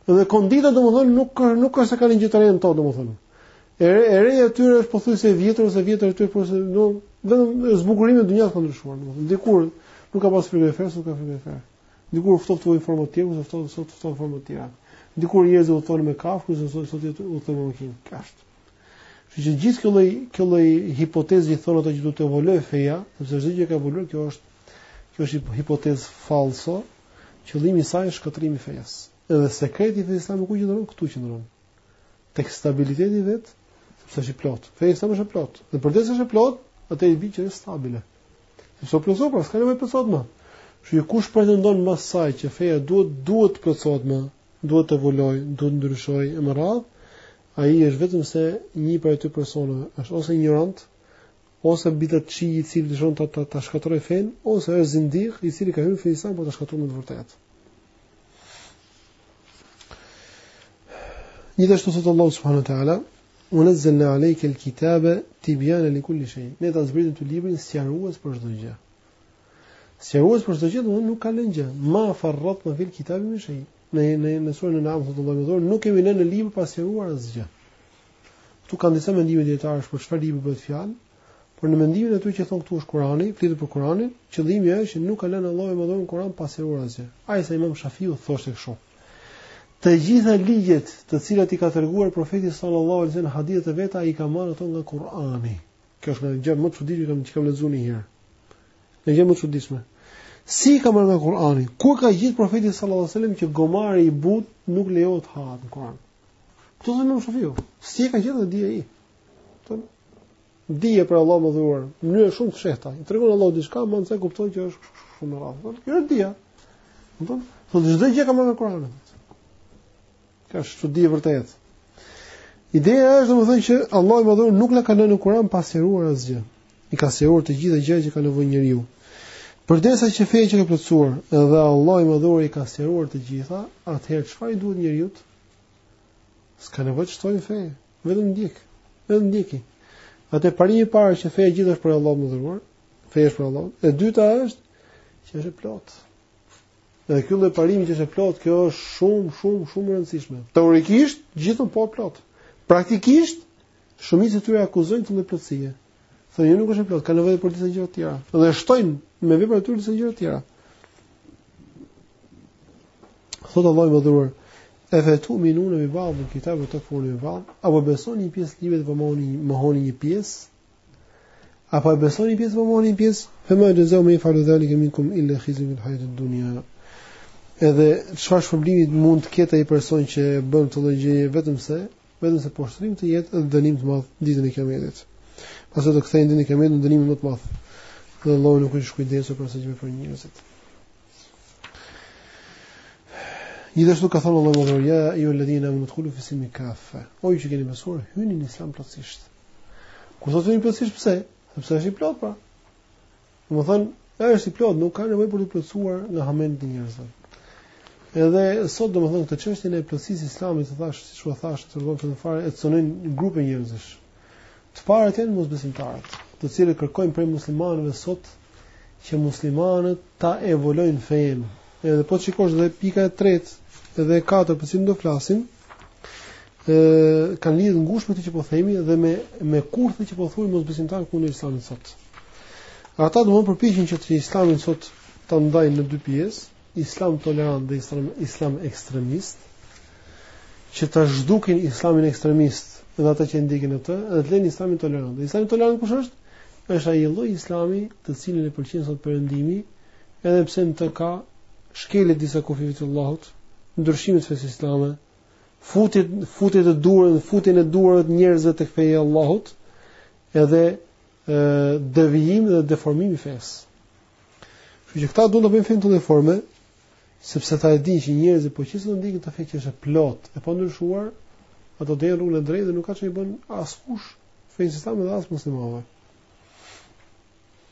Dhe konditat domethënë nuk ka nuk ka se kanë gjë të re në to domethënë. E e reja e tyre është pothuajse e vjetër ose e vjetër e tyre por se do vetëm zbukurimi i dynjas ka ndryshuar domethënë. Dikur nuk ka pas frigorifer, sot ka frigorifer. Dikur ftofte ujin në formë tjetër, kurse ftoft sot ftoft në formë tjetër. Dikur njerëzit udhëtonin me kafshë, kurse sot sot udhëtojnë me makinë. Kaq. Kështu që gjithë kjo lloj kjo lloj hipoteze thonë ata që duhet të evolojë feja, sepse çdo gjë ka evoluar, kjo është Kjo është një hipotezë fallso, qëllimi i saj është shkatërrimi i fesë. Edhe sekreti i fesë islame ku qëndron këtu qëndron. Tek stabiliteti i vet, sepse është i plot. Feja islame është e plot. Dhe përderisa është e plot, atëherë i bie që është stabile. Sepse u plotësua, pra s'ka nevojë plotësohet më. Kështu që kush pretendon mbas saj që feja duhet duhet të plotësohet më, duhet të evolojë, duhet të ndryshojë e me radhë, ai është vetëm se një prej atyre personave është ose injorant, ose bidatçi i cili dëshon ta ta, ta shkatërroj fen ose është zindik i cili ka hyrë në fen islam për ta shkatërroj me të vërtetë Gjithashtu thotë Allahu subhanahu wa taala wa nazzalna alejka alkitaba tibyana likulli shay ne ta zbritëm ty librin sqarues për çdo gjë sqarues për çdo gjë domethënë nuk ka lënë gjë ma farratna fil kitabi min shay në në në surën En'am thotë Allahu i madhëruar nuk kemi lënë në libër pa sqaruar asgjë Këtu ka disa mendime dietarësh për çfarë libri bëhet fjalë, por në mendimin e tyre që thon këtu është Kurani, flitet për Kuranin, qëllimi është që nuk ka lënë Allahu i madhëruar në Kur'an pa sqaruar asgjë. Aq sa Imam Shafiu thoshte kështu. Të gjitha ligjet të cilat i ka treguar profeti sallallahu alaihi wasallam hadithet e veta i ka marrë ato nga Kurani. Kjo është një gjë më e çuditshme që kam lexuar një herë. Një gjë më e çuditshme. Si ka marrë nga Kurani? Ku ka gjetur profeti sallallahu alaihi wasallam që gomari i but nuk lejohet hahet në Kur'an? Kto janë në Shafiu? Si e ka gjetur dhe dije ai? Kto dije prej Allahut madhëruar, në mënyrë shumë të fshehta. I tregon Allah diçka, mënyrë se kupton që është shumë e rrallë. Kjo është dija. Kupton? Thotë çdo gjë ka marrë në Kur'an. Është dije e vërtetë. Ideja është domethënë që Allahu i madhëruar nuk na ka lënë në Kur'an pa sqaruar asgjë. i ka sqaruar të gjitha gjërat që ka nevojë njeriu. Përderisa që fenë e ka plotësuar dhe Allahu i madhëruar i ka sqaruar të gjitha, atëherë çfarë i duhet njeriut? S'ka nevojë të shtojë në fe, vetëm ndjek, vetëm ndjeki. Atëherë parimi i parë që feja gjithë është prej Allahut madhëruar, feja është prej Allahut. E dyta është që është e plotë. Dhe ky lloj parimi që është e plotë, kjo është shumë, shumë, shumë e rëndësishme. Teorikisht gjithë thonë po e plotë. Praktikisht Shumica e tyre akuzojnë këtë plotësi. Thonë jo nuk është e plotë, ka nevojë për disa gjëra të tjera. Dhe shtojnë me veprat e tyre disa gjëra të tjera. Thotë Allahu i madhëruar, "E fe tu'minune bi ba'dil kitabi ue tekfurune bi ba'd, a po besoni një pjesë të librit dhe mohoni, po mohoni një pjesë?" A po e besoni një pjesë, po mohoni një pjesë? Fa ma jazau men jef'alu dhalika minkum illa khizjun fil hayatid dunya. Edhe çfarë shpërblimi mund të ketë ai person që bën këtë gjë vetëm se vetëm se poshtrim në jetë dhe dënim të madh ditën e kiametit. Pastaj do kthehen ditën e kiametit në dënimin më të madh. Dhe Allahu nuk është i pakujdesshëm prej asaj që bëjnë njerëzit. Gjithashtu ka thënë Allahu i madhëruar ja ejjuhal ladhina amanu dkhulu fis silmi kaffa. O ju që keni besuar, hyni në Islam plotësisht. Kur thotë hyni plotësisht pse? Sepse është i plot pra. Domethënë, ai është i plotë, nuk ka nevojë për të plotësuar nga hamendjet e njerëzve. Edhe sot domethënë këtë çështjen e plotësisë së islamit të thash, siç u thash, këtë rregull, këtë parim e cenojnë grupe njerëzish. Të parët janë mosbesimtarët, të cilët kërkojnë prej muslimanëve sot që muslimanët ta evolojnë fenë. Edhe po shikosh dhe pika e tretë dhe e katërt për të cilën do flasim, ë kanë lidhje të ngushtë me këtë që po themi dhe me me kurthet që po thurin mosbesimtarët kundër islamit sot. Ata domethënë përpiqen që të islamin sot ta ndajnë në dy pjesë, islam tolerant dhe islam islam ekstremist, që ta zhdukin islamin ekstremist dhe ata që ndjekin atë, dhe të lenë islamin tolerant. Dhe islami tolerant kush është? Është ai lloj islami të cilin e pëlqen sot perëndimi, Edhe pse në të ka shkelje të disa kufijve të Allahut, ndryshim të fesë islame, futje, futje e dorës, futje e dorës së njerëzve tek feja e Allahut, edhe devijim dhe deformim i fesë. Kështu që këta duan të bëjnë fenë të deformuar, sepse ata e dinë që njerëzit po qe se do ndjekin atë fe që është e plotë, e pandryshuar, ata do jenë në rrugën e drejtë dhe nuk ka çfarë i bën askush fesë islame dhe as muslimanëve.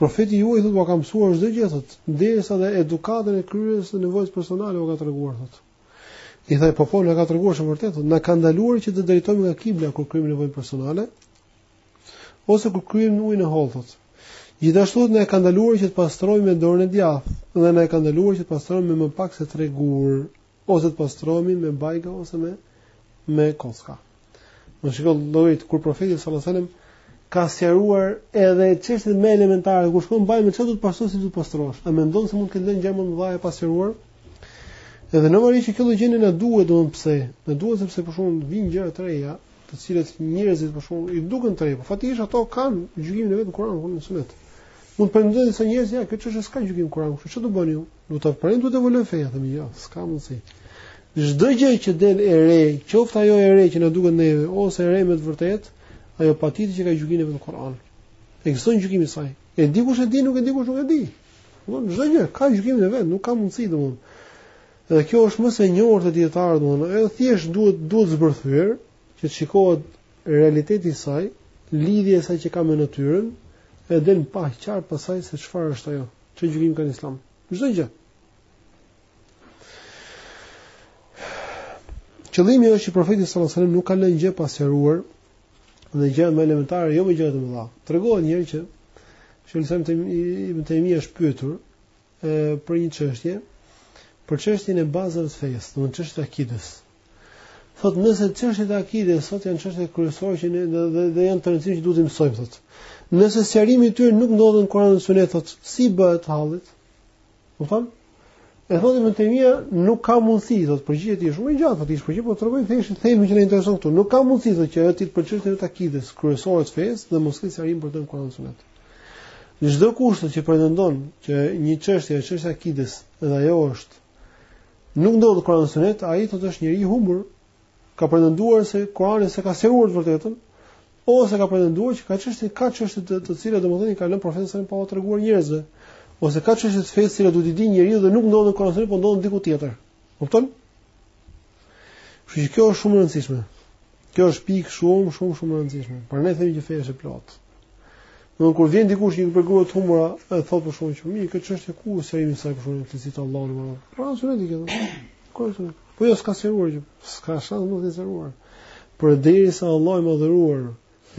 Profeti juaj thotë, "Ua ka mësuar çdo gjë thotë, derisa dhe edukatën e kryerjes së nevojës personale u ka treguar thotë." I tha ai, "Po po, na ka treguar shumë vërtet, thotë, na ka ndaluar që të drejtohemi nga kibla kur kryejmë nevojën personale ose kur kryejmë ujin e hollë thotë." Gjithashtu thotë, "Na ka ndaluar që të pastrojmë me dorën e djathtë dhe na ka ndaluar që të pastrojmë me më pak se 3 gurë." ose të pastrohemi me bajga ose me me kocka. Domethënë shiko, shiko kur profeti sallallahu alajhi wasallam ka sqaruar edhe çështjet më elementare, kur shkon në banjë me çfarë do të pastrohesh si do të pastrohesh. A mendon se mund të ketë ndonjë gjë më të madhe pa sqaruar? Edhe në mënyrë që kjo gjë na duhet, domthon pse? Na duhet sepse për shembull vijnë gjëra të reja, të cilat njerëzit për shembull i duken të reja. Po faktikisht ato kanë gjykimin e vet në Kur'an, në Sunet. Mund të pretendojë disa njerëz ja, kjo çështje s'ka gjykim në Kur'an, kështu ç'do bëni ju? Do të pretendojë të evoluojë feja, themi jo, s'ka mundësi. Çdo gjë që del e re, qoftë ajo e re që na duket neve ose e re me të vërtetë, ajo patjetër që ka gjykimin e vet në Kur'an. Ekziston gjykimi i saj. E di kush e di, nuk e di kush nuk e di. Domthon çdo gjë ka gjykimin e vet, nuk ka mundësi domthon. Dhe kjo është më se e njohur te dietarët domthon, edhe thjesht duhet duhet zbërthyer që të shikohet realiteti i saj, lidhja e saj që ka me natyrën, edhe del e qartë pastaj se çfarë është ajo. Çfarë gjykimi ka në Islam? Çdo gjë. Qëllimi është që profeti sallallahu alajhi wasallam nuk ka lënë gjë pa sqaruar dhe gjë më elementare, jo më gjë të mëdha. Tregohet një herë që Shejhul Islam Ibn Tejmije është pyetur e, për një çështje, për çështjen e bazave të fesë, domthonë çështjet e akides. Thot nëse çështjet e akides thot janë çështje kryesore që ne dhe, dhe, dhe janë të rëndësishme që duhet të mësojmë thot. Nëse sqarimi i tyre nuk ndodhet në Kur'an dhe Sunet thot, si bëhet halli? Do thon? E thotë Ibn Tejmija, nuk ka mundësi, thot, përgjigjja e tij është shumë e gjatë, thot, ishte përgjigjja, po tregoj thjesht thelbin që na intereson këtu. Nuk ka mundësi thot që ajo të jetë prej çështjeve të akides, kryesore të fesë dhe mos ketë sqarim për të në Kur'an dhe Sunet. Çdokush që pretendon që një çështje është çështje akides dhe ajo është Nuk ndodhet në Kur'an dhe Sunet, ai thotë është njeri i humbur, ka pretenduar se Kur'ani s'e ka sqaruar të vërtetën, ose ka pretenduar që ka çështje ka çështje të, të cilat domethënë i ka lënë profeti salallahu alejhi selem pa u treguar njerëzve, ose ka çështje të fesë që duhet t'i dijë njeriu dhe nuk ndodhen në Kur'an, Sunet, por ndodhen diku tjetër. Kupton? Kështu që kjo është shumë e rëndësishme. Kjo është pikë shumë, shumë, shumë e rëndësishme. Pra ne themi që feja është e plotë. Domethënë kur vjen dikush që për gruat humora, e thotë për shembull mirë, kjo çështje ku është ai sa për shkak të citë Allahu më vonë. Pra, s'u di këtë. Ku është? Po jo s'ka sqaruar që s'ka shans mos të sqaruar. Por derisa Allahu i madhëruar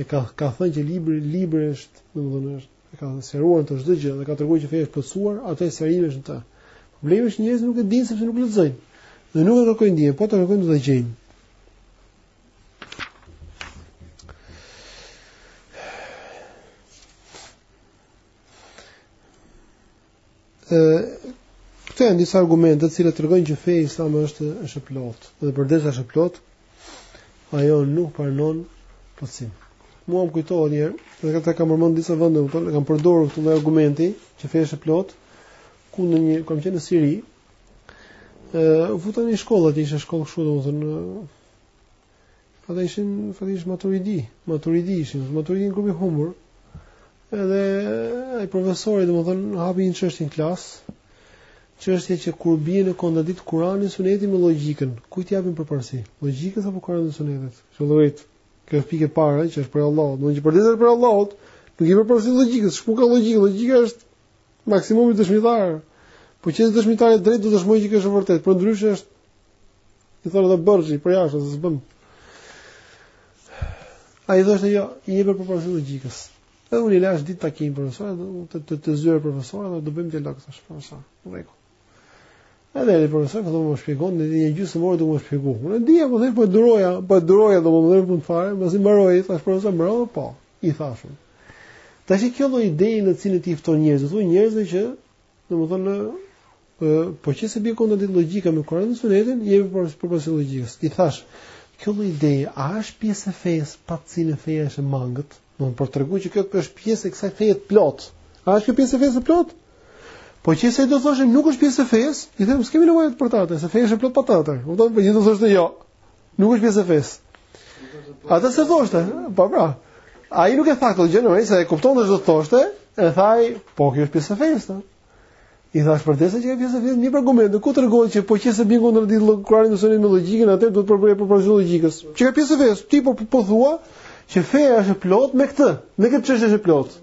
e ka ka thënë që libri libri është, domethënë është e ka sqaruar në të çdo gjë dhe ka treguar që feja është plotësuar, atëherë sqarimi është në të. Problemi është njerëzit nuk e dinë sepse nuk lexojnë. Dhe nuk e kërkojnë dijen, po ta kërkojnë do ta gjejnë. Ë këto janë disa argumente të cilat tregojnë që feja islame është është e plotë. Dhe përderisa është e plotë, ajo nuk pranon plotësim. Mua më kujtohet një herë, edhe këtë e kam përmend disa vende, domethënë, kam përdorur këtë argumentin që feja është e plotë, kur unë kam qenë në Siri, u futëm në një shkollë, aty ishte shkollë kështu domethënë Po dhe ishin faktikisht maturidi, maturidi ishin, maturidi një grup i humbur. Edhe ai profesori, domethënë, hapi një çështje në klasë. Çështje që kur bie në kontradiktë Kur'ani, Suneti me logjikën, kujt i japim përparësi? Logjikës apo Kur'anit dhe Sunetit? Shëllorit, kjo është pikë e parë që është prej Allahut, domethënë që përderisa është prej Allahut, nuk i jep përparësi logjikës, ç'po ka logjikë? Logjika është Maksimumi dëshmitar. Po qe dëshmitar i drejtë do të dëshmojë që kjo është e vërtetë, por ndryshe është i thonë edhe bërxhi përjashta se s'bën. Ai thoshte jo, i jepet përparësi logjikës. Edhe unë i lashë ditë takim profesorit, te te, te zyra e profesorit dhe do bëjmë dialog thashë profesor. Rregull. Edhe ai profesori këtu më shpjegon, ndenji gjysmë ore të më shpjegojë. Unë e dija, po thej, po duroja, po duroja dhe më më dhejnë punë fare, mbasi mbaroi, i thashë profesor, mbarove, po, i thashë. Tash kjo lloj ideje në të cilën ti fton njerëz, fton njerëz që, domethënë, po qe se bie në kontradiktë logjika me Kur'anin dhe sunetin, japim përparësi logjikës. I thashë, kjo lloj ideje, a është pjesë e fesë, pa të cilën feja është e mangët? Domethënë për të tregu që kjo është pjesë e kësaj feje të plotë. A është kjo pjesë e fesë së plotë? Po qe se do thoshte nuk është pjesë e fesë, i them s'kemi nevojë për ta, se feja është e plotë pa ta. Kupton, po qe do thoshte jo. Nuk është pjesë e fesë. Atë s'e thoshte, po pra. Ai nuk e tha këtë gjë, se e kupton se ç'do thoshte, e tha, po kjo është pjesë e fesë. I thashë përderisa qenka pjesë e fesë, bjer një argument, ku tregon se po qe se bie në kontradiktë Kur'ani me sunetin me logjikën, atëherë duhet t'i japim përparësi logjikës. Qenka pjesë e fesë, ti po po thua që feja është e plotë me këtë, me këtë çështje është e plotë.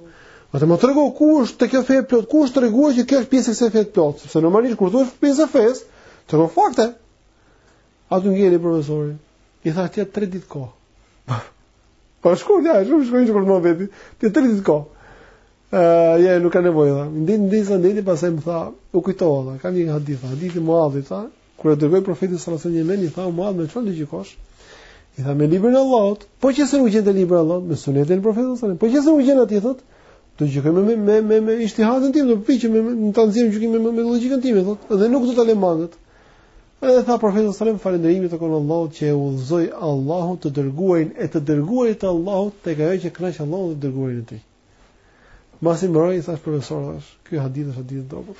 Atëherë më trego ku është te kjo fe e plotë, ku është treguar që kjo është pjesë e kësaj feje të plotë, sepse normalisht kur thua pjesë e fesë, të do fakte. Aty ngeli profesori? I thashë të jap tre ditë kohë. Po shko dhe, shumë shko ishë për më veti. Të jap tre ditë kohë. Uh, jo, nuk ka nevojë, tha. Ndenji, ndenji, sa ndenji, pastaj më tha, u kujtova, tha. Ka një hadith, hadithi i Muadhit, tha. Kur e dërgoi profeti salallahu alejhi ue selem në Jemen, i tha, o Muadh, me çfarë do gjykosh? I tha, me librin e Allahut. Po qe se nuk gjen te libri i Allahut, me sunetin e profetit salallahu alejhi ue selem. Po qe se nuk gjen aty, thotë, do gjykoj me me me me, me ixhtihadin tim, do përpiqem me, me, me ta nxjerr gjykimin me, me, me logjikën time, thotë, dhe nuk do ta lë mangët. Edhe tha profeti sallallahu alajhi wasallam falënderimi i takon Allahut që e udhëzoi Allahu të dërguarin e të dërguarit të Allahut tek ajo që kënaq Allahun dhe të dërguarin e tij. Masi mbaroi i thash profesor thash, ky hadith është hadith i dobët.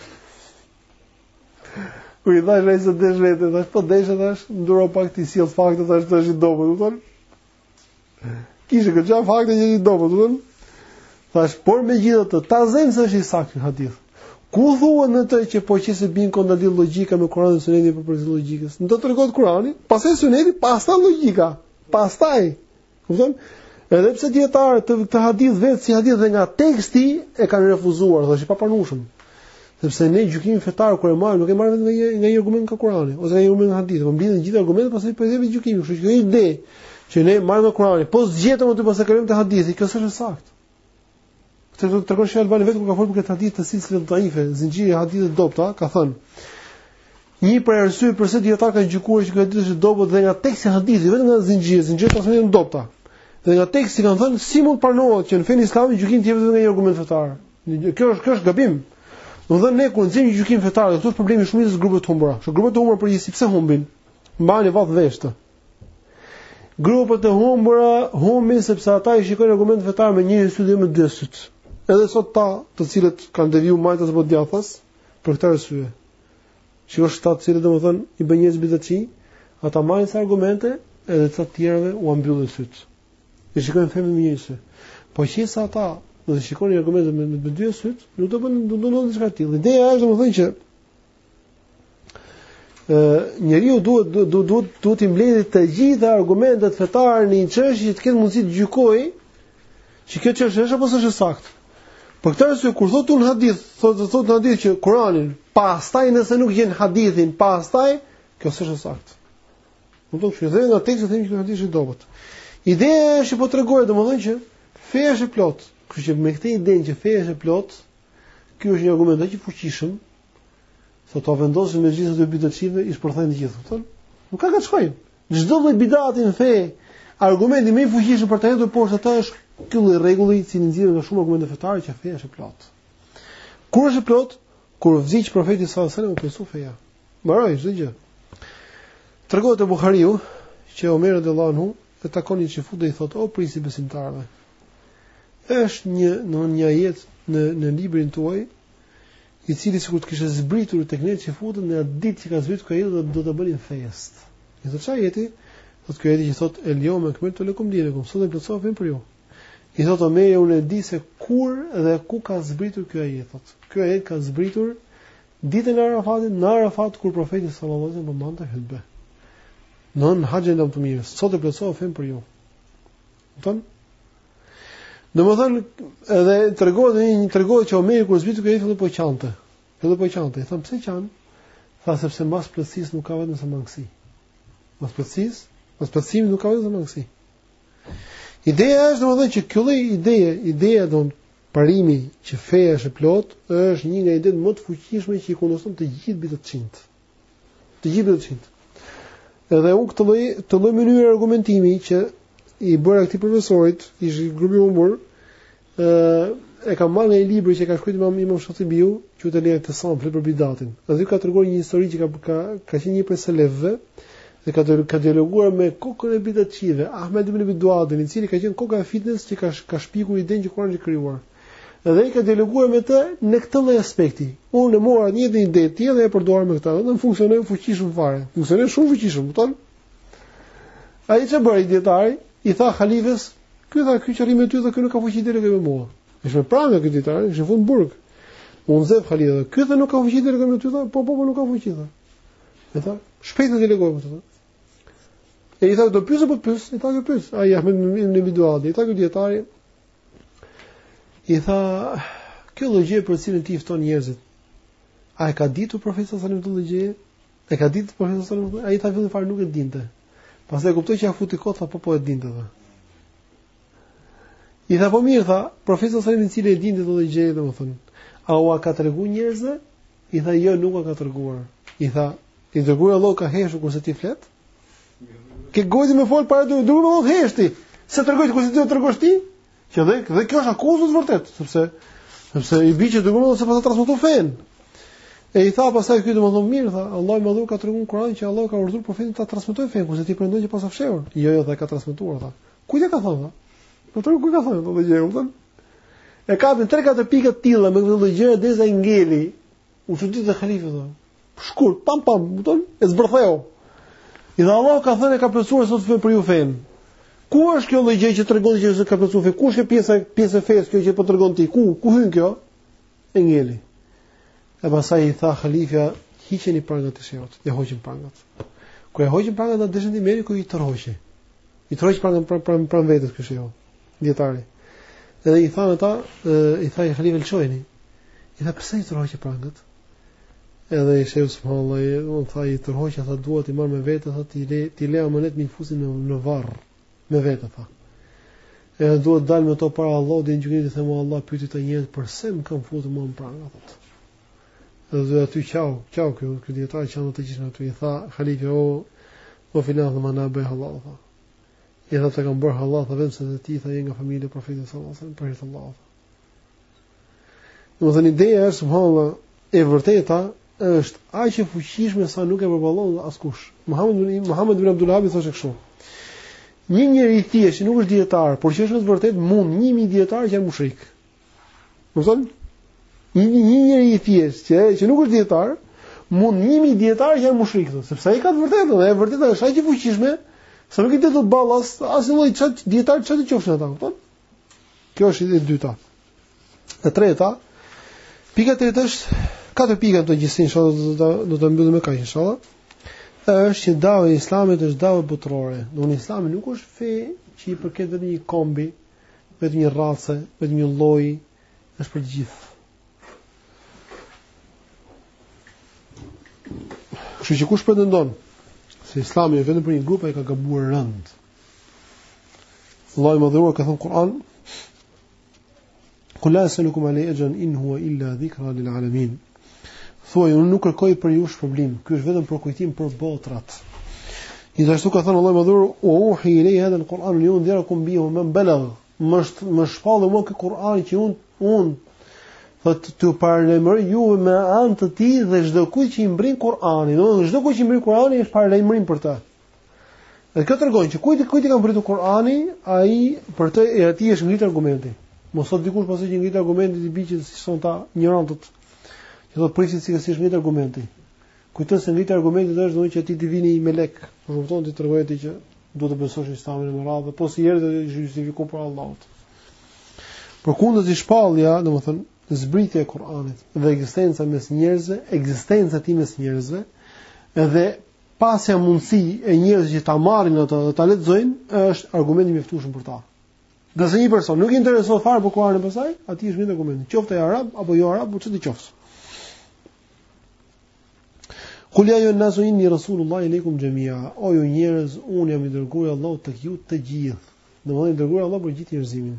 Ku i thash ai se desh vetë, thash po desh thash, nduro pak t'i sjell faktet thash që është i dobët, kupton? Kishë këtë gjafë fakte që një dobo, të dhëmë? Thash, por megjithatë, ta zëmë se është i saktë hadithi. Ku thuhet në të që po qe se bie në kontradiktë logjika me Kuranin dhe Sunetin përparësi logjikës? Në të tregohet Kurani, pastaj Suneti, pastaj logjika, pastaj. Kupton? Edhe pse dijetarët këtë hadith vetë si hadith dhe nga teksti e kanë refuzuar, dhe është i papranueshëm. Sepse ne gjykimin fetar kur e marrim, nuk e marrim vetëm nga nga një argument nga Kurani ose nga një argument nga hadithi, por mblidhen gjithë argumentet pastaj jepet gjykimi, kështu që kjo ide që ne marrim nga Kurani, po s'gjetëm aty pastaj kthehemi te hadithi, kjo s'është e saktë. Këtë do të tregon Sheh Albani vetë kur ka folur për këtë hadith te Silsile Dhaife, zinxhiri i haditheve të dobta, ka thënë Një prej arsyeve pse dijetarët kanë gjykuar që ky është i dobët dhe nga teksti i hadithit, vetëm nga zinxhiri, zinxhiri i transmetimit i dobët. Dhe nga teksti kanë thënë s'mund të pranohet që në fenë islame gjykimi të jepet vetëm nga një argument fetar. Kjo është kjo është gabim. Domethënë ne kur nxjerrim një gjykim fetar, këtu është problemi i shumicës së grupeve të humbura. Që grupet e humbura në përgjithësi pse humbin? Mbani vath në vesh. Grupet e humbura humbin sepse ata i shikojnë argumentet fetare me një sy dhe jo me dy sy. Edhe sot ata, të cilët kanë devijuar majtas apo djathtas për këtë arsye. Qoftë ata të cilët domethënë i bën njerëzit bidatçi, ata marrin ca argumente edhe ca të tjerëve ua mbyllin syt. Dhe shikojnë themi me një sy. Po qe se ata do t'i shikonin argumentet me, me dy syt, nuk do bënin ndonjë diçka të tillë. Ideja është domethënë që ë njeriu duhet duhet duhet duhet t'i mbledhë të gjitha argumentet fetare në një çështje të ketë mundësi të gjykojë që kjo çështje është apo s'është e saktë. Për këtë arsye kur thotë në hadith, thotë thotë hadith që Kur'anin, pastaj nëse nuk gjen hadithin, pastaj kjo s'është e saktë. Do të thotë që dhe nga teksti themi që ky hadith është i dobët. Ideja është që po tregoj domethënë që feja është e plot. Kështu që me këtë idenë që feja është e plot, ky është një argument aq i fuqishëm sa ta vendosim me gjithë ato bidatçive i shpërthen të gjithë, thonë. Nuk ka nga t'shkojnë. Çdo lloj bidati në fe, argumenti më i fuqishëm për të hedhur poshtë atë është ky lloj rregulli i cili nxirret nga shumë argumente fetare që feja është e plot. Kur është e plot? Kur vdiq profeti sallallahu alajhi wasallam, u plotësu feja. Mbaroi çdo gjë. Tregohet te Buhariu që Omer radiallahu anhu e takon një çifut dhe i thotë o prijësi i besimtarëve. Është një në një ajet në në librin tuaj i cili sikur të kishte zbritur tek ne çifutët në atë ditë që ka zbritur kjo ajet do ta bënim festë. I thotë ç'ajeti, thotë ky ajeti që thotë el yom akmeltu lekum dinekum, sot e plotësova fenë për ju. I thotë Omer unë e di se kur dhe ku ka zbritur kjo ajet. Kjo ajet ka zbritur Ditën e Arafatit, në Arafat kur profeti sallallahu alajhi wasallam po mbante hutbe. Në në haxhin e lamtumirës, sot e plotësova fen për ju. Kupton? Domethënë edhe tregohet një, një tregohet që Omeri kur zbriti ky ajet filloi po qante. Filloi po qante. I thon pse qan? Tha sepse mbas plotësisë nuk ka vetëm se mangësi. Mbas plotësisë, mbas plotësimit nuk ka vetëm se mangësi. Ideja është domethënë që kjo lloj ideje, ideja don Parimi që feja është e plotë, është një nga idetë më të fuqishme që i kundërshton të gjithë bidatçinjtë. Të gjithë bidatçinjtë. Edhe unë këtë lloj të lloj mënyrë argumentimi që i bëra këtij profesorit, ish grupi im unë, ë e kam marrë nga një libër që ka shkruar Imam Imam Shatibiu, që quhet el-I'tisam, flet për bidatin. Edhe ka treguar një histori që ka ka ka qenë një prej selefëve, dhe ka ka dialoguar me kokën e bidatçive, Ahmed ibn Ebi Duadin, i cili ka qenë koka e fitnesë që ka ka shpikur idenë që Kurani është krijuar. Dhe ai ka dialoguar me të në këtë lloj aspekti. Unë e mora një dhe ide të tjera dhe e përdora me këtë, dhe më funksionon fuqishëm fare. Funksionon shumë fuqishëm, kupton? Ai çfarë bëri dijetari? I tha halifes, "Ky, tha, ky, që rri me ty, dhe ky nuk ka fuqi të dialogojë me mua." Ishte në pranga ky dijetari, ishte futur në burg. U nxeh halifja, "Ky tha nuk ka fuqi të dialogojë me ty, po po po nuk ka fuqi." E tha, shpejt dialogo me të. E i tha, do pyes apo të pyes? I tha, do pyes. Ai Ahmed ibn Ebi Duadi, i tha ky dijetari. I tha, kjo lloj gjëje për cilën ti fton njerëzit. A e ka ditur profeti sallallahu alajhi wasallam këtë lloj gjëje? E ka ditur profeti sallallahu alajhi wasallam? Ai tha në fillim fare nuk e dinte. Pastaj kuptoi që ia futi kot, tha po po e dinte atë. I tha po mirë tha, profeti sallallahu alejhi selem e dinte këtë lloj gjëje domethënë. A ua ka tregu njerëzve? I tha jo, nuk ka treguar. I tha, i dërguari i Allahut ka heshur kurse ti flet? Ke gojë me fol para tij, domethënë heshti. S'e tregoi ai kurse ti do ta tregosh ti? Që dhe, dhe kjo është akuzë në të vërtetë, sepse sepse i bi që i dërguari i Allahut s'e paska transmetu fenë. E i tha pastaj ky domethënë mirë, tha, Allahu i madhëruar ka treguar në Kur'an që Allahu ka urdhëruar profetin ta transmetojë fenë kurse ti pretendon që paska fshehur. Jo, jo, tha ka transmetuar tha. Kujt ia ka thënë? Po trego kujt ia ka thënë këtë gjë, kupton? E kapi në 3-4 pika të tilla me këtë gjë derisa ai ngeli. U çudit dhe halifi, thonë. Shkurt, pam pam, kupton? E zbërtheu. I tha Allahu ka thënë kam plotësuar sot fenë për ju, fenë. Ku është kjo lloj gjë që tregon që është ka plotësuar fenë? Ku është pjesa pjesa e fesë kjo që po tregon ti? Ku ku hyn kjo? E ngeli. E pastaj i tha halifja, hiqeni prangat shehut, e hoqen prangat. Kur e hoqën prangat, dhe deshën t'i merrnin, ky i tërhoqi. I tërhoqi prangat pra, prej vetes kështu, jo, dijetari. Edhe i thanë ata, i tha ai halifja lëshojeni, i tha pse i tërhoqe prangat? Edhe ai shehu bismilah, unë tha i tërhoqa, tha dua t'i marr me vete, tha t'i lë, t'i lë amanet m'i fusin në, në varr, me vete, tha. Edhe dua të dal me to para Allahut, ditën e gjykimit t'i them o Allah, pyeti këta njerëz, përse më kanë futur në në pranga, tha? Dhe dhe aty qau, qau kjo, ky dijetar që qanë të gjithë aty, i tha, khalife, o, o filan domethënë na bëj halal, tha. I tha, të kam bërë halal, tha vetëm se dhe ti, tha, je nga familja e profetit sallallahu alaihi wasallam, për hir të Allahut. Domethënë ideja është subhanallahu e vërteta është aq e fuqishme sa nuk e përballon askush. Muhammed ibn Muhammed ibn Abdul Wahhab thoshte kështu. Një njeri i thjeshtë nuk është dijetar, por që është në të vërtetë mund 1000 dijetarë që janë mushrik. Domethënë një një njeri i thjeshtë që që nuk është dijetar, mund 1000 dijetarë që janë mushrik thotë, sepse ai ka të vërtetën dhe e vërteta është aq e fuqishme, sa nuk i del dot ballas asnjë lloj çfarë dijetari çfarë të qofshin ata, kupton? Kjo është e dyta. E treta, pika e tretë, janë katër pika gjithsej inshallah do ta do ta mbyllim me kaq inshallah. Është që dava e Islamit është dava botërore. Domethënë Islami nuk është fe që i përket vetëm një kombi, Vetëm një race, vetëm një lloj është për të gjithë. Kështu që kush pretendon se Islami është vetëm për një grup, ai ka gabuar rëndë. Allahu i madhëruar ka thënë në Kur'an Kul la es'elukum alejhi exhren in hua illa dhikra lil alamin Thuaj, unë nuk kërkoj prej jush shpërblim, ky është vetëm përkujtim për botrat. Gjithashtu ka thënë Allahu i madhëruar, "Wa uhija ilejje hadha al-Quran li undhirakum bihi wa man balagh." Më më është shpallë mua ky Kur'an që unë unë thotë t'ju paralajmëroj ju me anë të tij dhe çdokujt që i mbërrin Kur'ani, domethënë çdokujt që i mbërrin Kur'ani është paralajmërim për ta. Dhe kjo tregon që kujt kujt i ka mbërritur Kur'ani, ai përmbi të atij është ngrit argumenti. Mos thotë dikush pasi që ngritet argumenti i bëj që si thonë ca injorantët. Që do të presin si si është ngrit argumenti. Kujton se ngritja e argumentit është domethënë që ti të vini me lek, po kupton t'i tregoj ty që duhet të besosh Islamin në radhë, po s'i erdhi të justifikon para Allahut. Por përkundrazi shpallja, domethënë zbritja e Kur'anit dhe ekzistenca mes njerëzve, ekzistenca e tij mes njerëzve, edhe pasja mundësi e njerëzve që ta marrin atë dhe ta lexojnë është argument i mjaftueshëm për ta. Dhe nëse një person nuk i intereson fare për Kur'anin pastaj, atij i është ngrit argumenti, qoftë ai arab apo jo arab, çfarëdo qoftë. Kul ja ejjuhen-nasu inni rasulullah ileikum jamia. O ju njerëz, unë jam i dërguar i Allahut tek ju të gjithë. Domethënë i dërguar i Allahut për gjithë njerëzimin.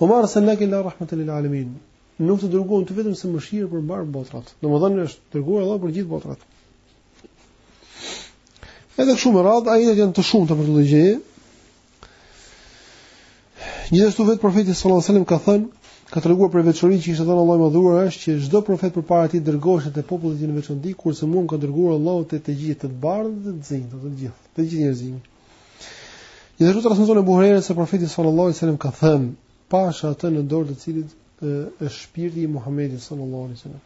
Wa ma erselnake illa rahmatan lil alamin. Nuk të dërguam ty vetëm se mëshirë për mbarë botrat. Domethënë është i dërguar i Allahut për gjithë botrat. Edhe kështu me radhë, ajetet janë të shumta për këtë gjë. Gjithashtu vetë profeti sallallahu alajhi wasallam ka thënë, ka treguar për veçorinë që i kishte dhënë Allahu i madhëruar është që çdo profet përpara tij dërgohej te populli i tij në veçanti, kurse mua më ka dërguar Allahu te të gjithë të bardhët dhe të zinjtë, të gjithë, të gjithë njerëzimin. Gjithashtu transmeton Buhariu se profeti sallallahu alajhi wasallam ka thënë, pasha atë në dorë të cilit është shpirti i Muhamedit sallallahu alajhi wasallam.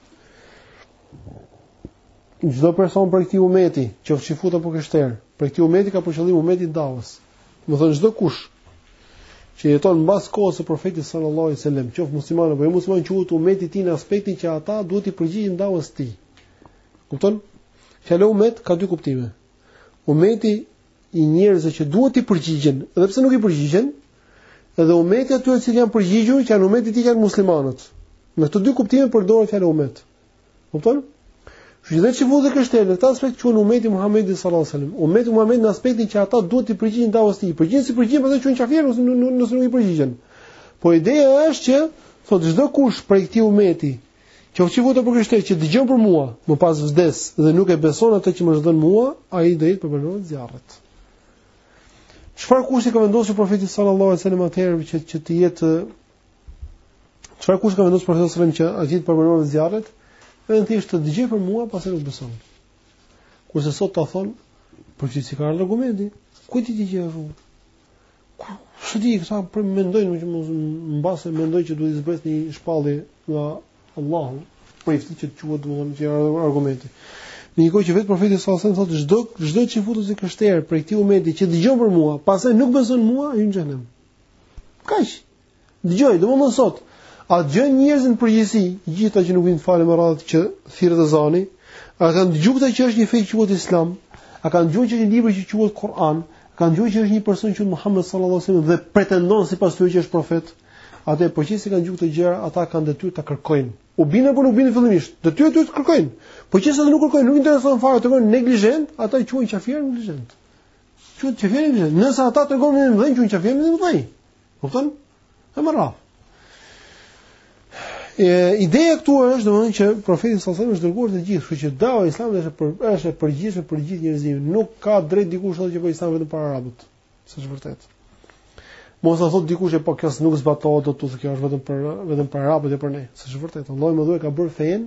Çdo person prej këtij umeti, qoftë çifut apo krishter, prej këtij umeti ka për qëllim umetin e davës. Domethënë çdo kush që jeton mbas kohës së profetit sallallahu alajhi wasallam, qoftë musliman apo jo musliman, quhet umeti i tij në aspektin që ata duhet t'i përgjigjen davës së tij. Kupton? Fjala umet ka dy kuptime. Umeti i njerëzve që duhet t'i përgjigjen, edhe pse nuk i përgjigjen, edhe umeti i atyre që i janë përgjigjur, që janë umeti i tij janë muslimanët. Në këto dy kuptime përdoret fjala umet. Kupton? Kështu që edhe jehudë, krishterë, në këtë aspekt quhen ummeti i Muhamedit sallallahu alajhi wasallam. Ummeti i Muhamedit në aspektin që ata duhet t'i përgjigjen davës tij. Përgjigjen s'i përgjigjen, pastaj quhen kafir nëse nuk nuk nuk i përgjigjen. Po ideja është që thotë çdo kush prej këtij ummeti, qoftë jehud apo krishter që dëgjon për mua, më pas vdes dhe nuk e beson atë që më është dhënë mua, ai do jetë prej banorëve të zjarrit. Çfarë kushti ka vendosur profeti sallallahu alajhi wasallam atëherë që që të jetë Çfarë kushti ka vendosur për të thënë që ai do jetë prej banorëve të zjarrit, vetëm thjesht të dëgjojë për mua pastaj nuk beson. Kurse sot të thonë po çfarë ka argumenti? Ku ti dëgjoj ajo? Ku sot i këta për mendojnë që mos mbase mendojnë që duhet të zbresë një shpallje nga Allahu. Po i thotë që të quhet domthonë që argumenti. Në një kohë që vetë profeti sallallahu alajhi wasallam thotë çdo çdo çifut a i krishterë prej këtij umeti që dëgjon për mua, pastaj nuk beson mua, hyn në xhehenem. Kaq. Dgjoj, domethënë sot. A dëgjojnë njerëzit në përgjithësi, gjithë ata që nuk vijnë falen me radhë që thirret ezani, a kanë dëgju këta që është një fe që quhet Islam, a kanë dëgju që një libër që quhet Kur'an, a kanë dëgju që është një person që Muhammed sallallahu alaihi wasallam dhe pretendon sipas tyre që është profet. Atëherë po qe se kanë dëgju këto gjëra, ata kanë detyrë ta kërkojnë. U bind apo nuk u bind fillimisht, detyrë të kërkojnë. Po qe se ata nuk kërkojnë, nuk intereson fare të kërkojnë neglizhent, ata quhen kafirë neglizhent. Quhet qafir neglizhent, nëse ata tregojnë mendjemadhësi, quhen qafir mendjemëdhenj. Kupton? E me radhë. Ideja këtu është domthonjë që profeti sallallahu alajhi wasallam është dërguar te të gjithë, kështu që dava islame është për është e përgjithshme për gjithë njerëzimin. Nuk ka drejt dikush të thotë që po Islami vetëm për arabët. S'është e vërtetë. Ose thotë dikush që po kjo nuk zbatohet do të thotë kjo është vetëm për vetëm për arabët jo për ne. S'është e vërtetë. Allahu i madhëruar e ka bërë fenë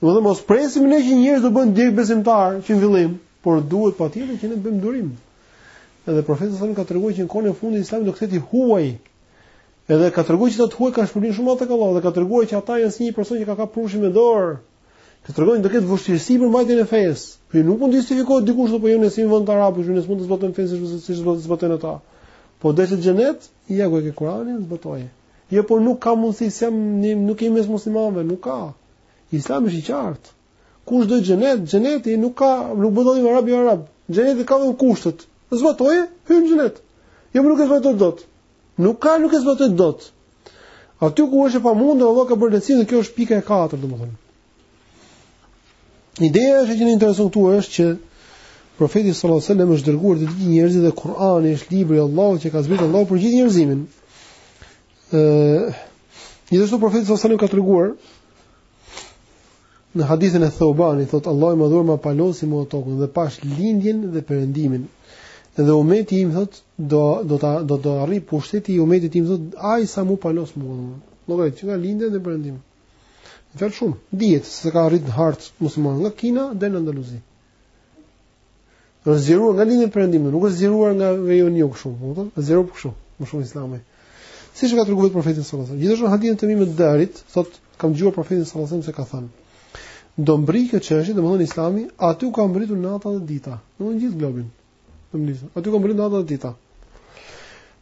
Do të mos presim ne që njerëz të bëhen direkt besimtar që në fillim, por duhet patjetër që ne të bëjmë durim. Edhe profeti sallallahu alajhi wasallam ka treguar që në kohën e fundit Islami do kthehet i huaj. Edhe ka treguar që ata të huaj kanë shpërblim shumë te Allahu dhe ka treguar që ata janë si një person që ka kap prushin me dorë. Të tregojnë do ketë vështirësi për mbajtjen e fesë. Po nuk mund të justifikohet dikush apo jo ne s'jemi vend arab, jo ne s'mund ta zbatojmë fenë siç zbatojnë ata. Po deshë xhenet, ja ku e ke Kur'anin, zbatoje. Jo, por nuk ka mundësi se nuk jemi mes muslimanëve, nuk ka. Islami është i qartë. Kush do xhenet, xheneti nuk ka, nuk bëhet vetëm arab jo arab. Xheneti ka vetëm kushtet. Zbatoje, hyn në xhenet. Jo, po nuk e zbatoj dot. Nuk ka, nuk e zbatoj dot. Aty ku është e pamundur, Allah ka bërë lehtësinë, kjo është pika e katërt, domethënë. Ideja është që na intereson këtu është që profeti sallallahu alajhi wasallam është dërguar te gjithë njerëzit dhe Kur'ani është libri i Allahut që ka zbritur Allahu për gjithë njerëzimin. ë Gjithashtu profeti sallallahu alajhi wasallam ka treguar në hadithin e Thobanit thot Allahu i Madhëruar më palosi mua tokën dhe pash lindjen dhe perëndimin. Dhe umeti im thot do do ta do të arrijë pushteti i umetit im thot ai sa m'u palos mua. Llogarit që nga lindja në perëndim. Fjalë shumë, dihet se ka arrit në hart musliman nga Kina deri në Andaluzi. Është zgjeruar nga lindja në perëndim, nuk është zgjeruar nga veriu në jug shumë, kupton? Është zgjeruar për kështu, më shumë islami. Siç e ka treguar profeti sallallahu alajhi wasallam. Gjithashtu hadithin e Temim ed-Darit, thotë kam dëgjuar profetin sallallahu alajhi wasallam se ka thënë do mbri kjo çështje, domethënë Islami, aty ku ka mbritur nata dhe dita, domethënë gjithë globin. Domethënë. Aty ka mbritur nata e dita.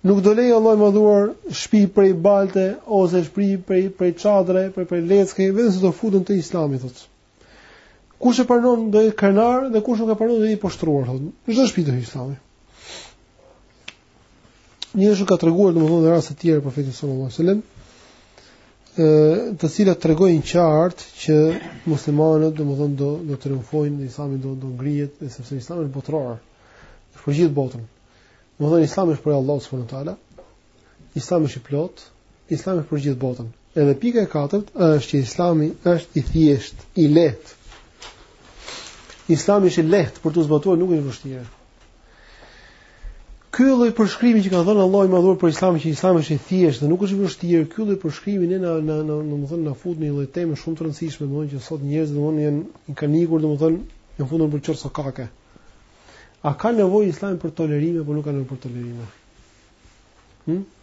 Nuk do lejë Allah i Madhëruar shpi prej balte, ose shpi prej, prej çadre, prej, prej lecke, vetëm se do futet te Islami, thot. Kush e pranon do jetë krenar dhe kush nuk e pranon do jetë i poshtëruar, thot. Çdo shpi do hyjë islami. Gjithashtu ka treguar domethënë në raste të tjera profeti sallallahu alajhi wasallam, ë të cilat tregojnë qartë që muslimanët domethënë do do triumfojnë, Islami do do ngrihet, sepse Islami është botëror. Është për gjithë botën. Domethënë Islami është prej Allahut subhanahu wa taala. Islami është i plot, Islami është për gjithë botën. Edhe pika e katërt është që Islami është i thjeshtë, i lehtë. Islami është i lehtë për të zbatuar, nuk është i vështirë. Ky lloj përshkrimi që ka dhënë Allahu i Madhëruar për Islamin, që Islami është i thjeshtë dhe nuk është i vështirë, ky lloj përshkrimi ne na na na domethënë na fut në një lloj teme shumë të rëndësishme, domethënë që sot njerëzit domethënë janë i kanë ikur domethënë janë futur në çfarë sokake. A ka nevojë Islami për tolerime apo nuk ka nevojë për tolerime? Hm?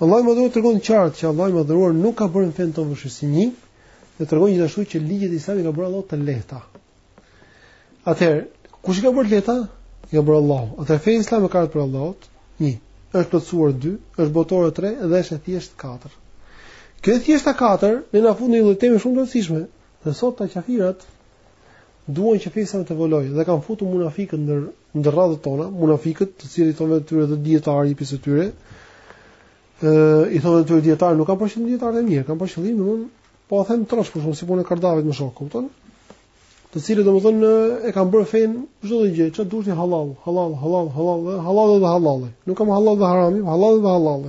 Allah i madhëruar tregon qartë që Allah i madhëruar nuk ka bërë në fenë tonë vështirësi një, dhe tregon gjithashtu që ligjet e Islamit i ka bërë Allah të lehta. Atëherë, kush i ka bërë të lehta? I ka bërë Allahu. Atëherë feja Islame ka ardhur prej Allahut, një, është plotësuar dy, është botërore tre dhe është e thjeshtë katër. Kjo e thjeshta katër, ne na fut në një teme shumë të rëndësishme, Dhe sot kafirat duan që festa të volojë dhe kanë futur munafikët ndër ndër radhët tona, munafikët, të cilët i thonë vetes tyre dhe dietar një pjesë e tyre. ë i thonë vetes tyre dietar, nuk kam për qëllim dietarët e mirë, kam për qëllim domethënë po e them troç për shkak si puna e Kardavit me shokë, kupton? Të cilët domethënë e kanë bërë fenë çdo lloj gjë, ç'a duhet të halal, halal, halal, halal, halal dhe halal. Nuk ka më halal dhe haram, halal dhe halal.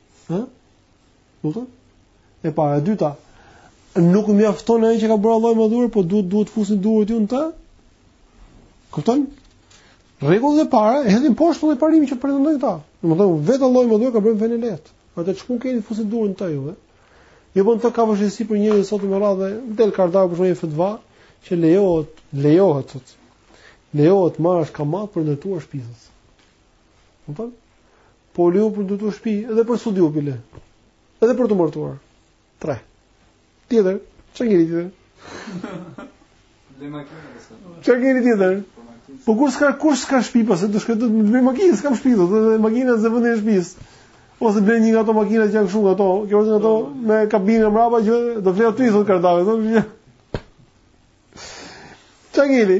Ë? Kupton? E para, e dyta, nuk mjafton ajo që ka bërë Allahu i madhëruar, po duhet duhet të fusni duart ju në të. Kupton? Dhe që e para, hedhin poshtë edhe parimin që pretendojnë këta. Domethënë, vetë Allahu i madhëruar e ka bërë fenë të lehtë. Atëherë ç'keni të fusni duart në të ju, ë? Jo po ka vështirësi për njeriun sot më radhë, del Kardavi për shembull një fetva që lejohet, lejohet sot. Lejohet të marrësh kamatë për ndërtimin e shtëpisë. Kupton? Po e lejoi për të ndërtu shpi, edhe për të studiu bile. Edhe për të martuar. Tre. Tjetër, çfarë ngeli tjetër? Dhe makinë. Çfarë ngeli tjetër? Po kur s'ka kush s'ka shtëpi pastaj do shkoj të blej makinë, s'kam shtëpi do, dhe makina zë vendin e shtëpisë. Ose blen një nga ato makina që janë kështu ato, që është ato me kabinë mbrapa që do flejë aty thotë Kardavi, thotë. Ça ngeli?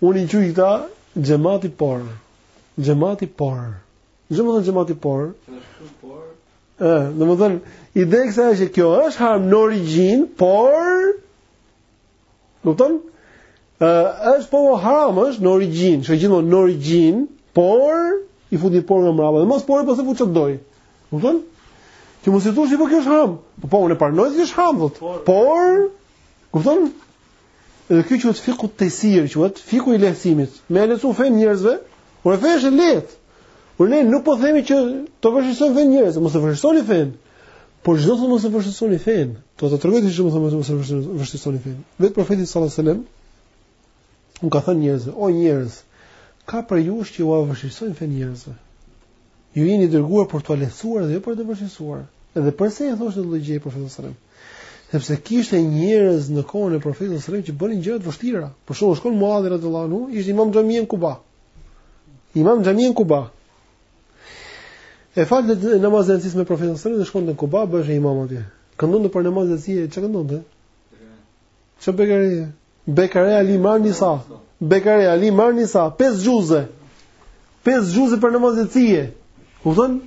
Unë i quj këta xhemati por. Xhemati por. Domethënë xhemati por. E, domethënë, ideja e kësaj është që kjo është haram në origjinë, por... Kupton? Është po haram është në origjinë, që gjithë në origjinë, por... I fut një por nga mrapa, dhe mbas porit pastaj fut ç'të dojë. Kupton? Që mos i thush ti po kjo është haram. Po, po, unë e pranoj që është haram, thotë. Por... Kupton? Edhe kjo quhet fikhu tejsir, quhet fikhu i lehtësimit. Me e lehtësu fenë njerëzve, por feja është e lehtë. Por ne nuk po themi që t'u vështirësojmë fenë njerëzve, mos e vështirësoni fenë. Por ç'do të thotë mos e vështirësoni fenë. Do të tregoj ty ç'do të thotë mos e vështirësoni fenë. Vetë profeti sallallahu alajhi wasallam U ka thënë njerëzve, o njerëz, ka prej jush që ua vështirësojnë fenë njerëzve. Ju jeni dërguar për të lehtësuar dhe jo për të vështirësuar. Edhe përse e thoshte këtë gjë profeti sallallahu alajhi wasallam? Sepse kishte njerëz në kohën e profetit sallallahu alajhi wasallam që bënin gjëra të vështira. Për shembull shkon Muadhi radhiyallahu anhu, ishte imam i xhamisë në Kuba. Imam i xhamisë në Kuba. E falte namazin e jacisë me profetin sallam dhe shkonte në Kuba, bëheshe imam atje. Këndonte për namazin e jacisë, çfarë këndonte? Ç'Bekare? Bekare, Ali Imran, Nisa. Bekare, Ali Imran, Nisa, pesë xhuze. Pesë xhuze për namazin e jacisë. Kupton?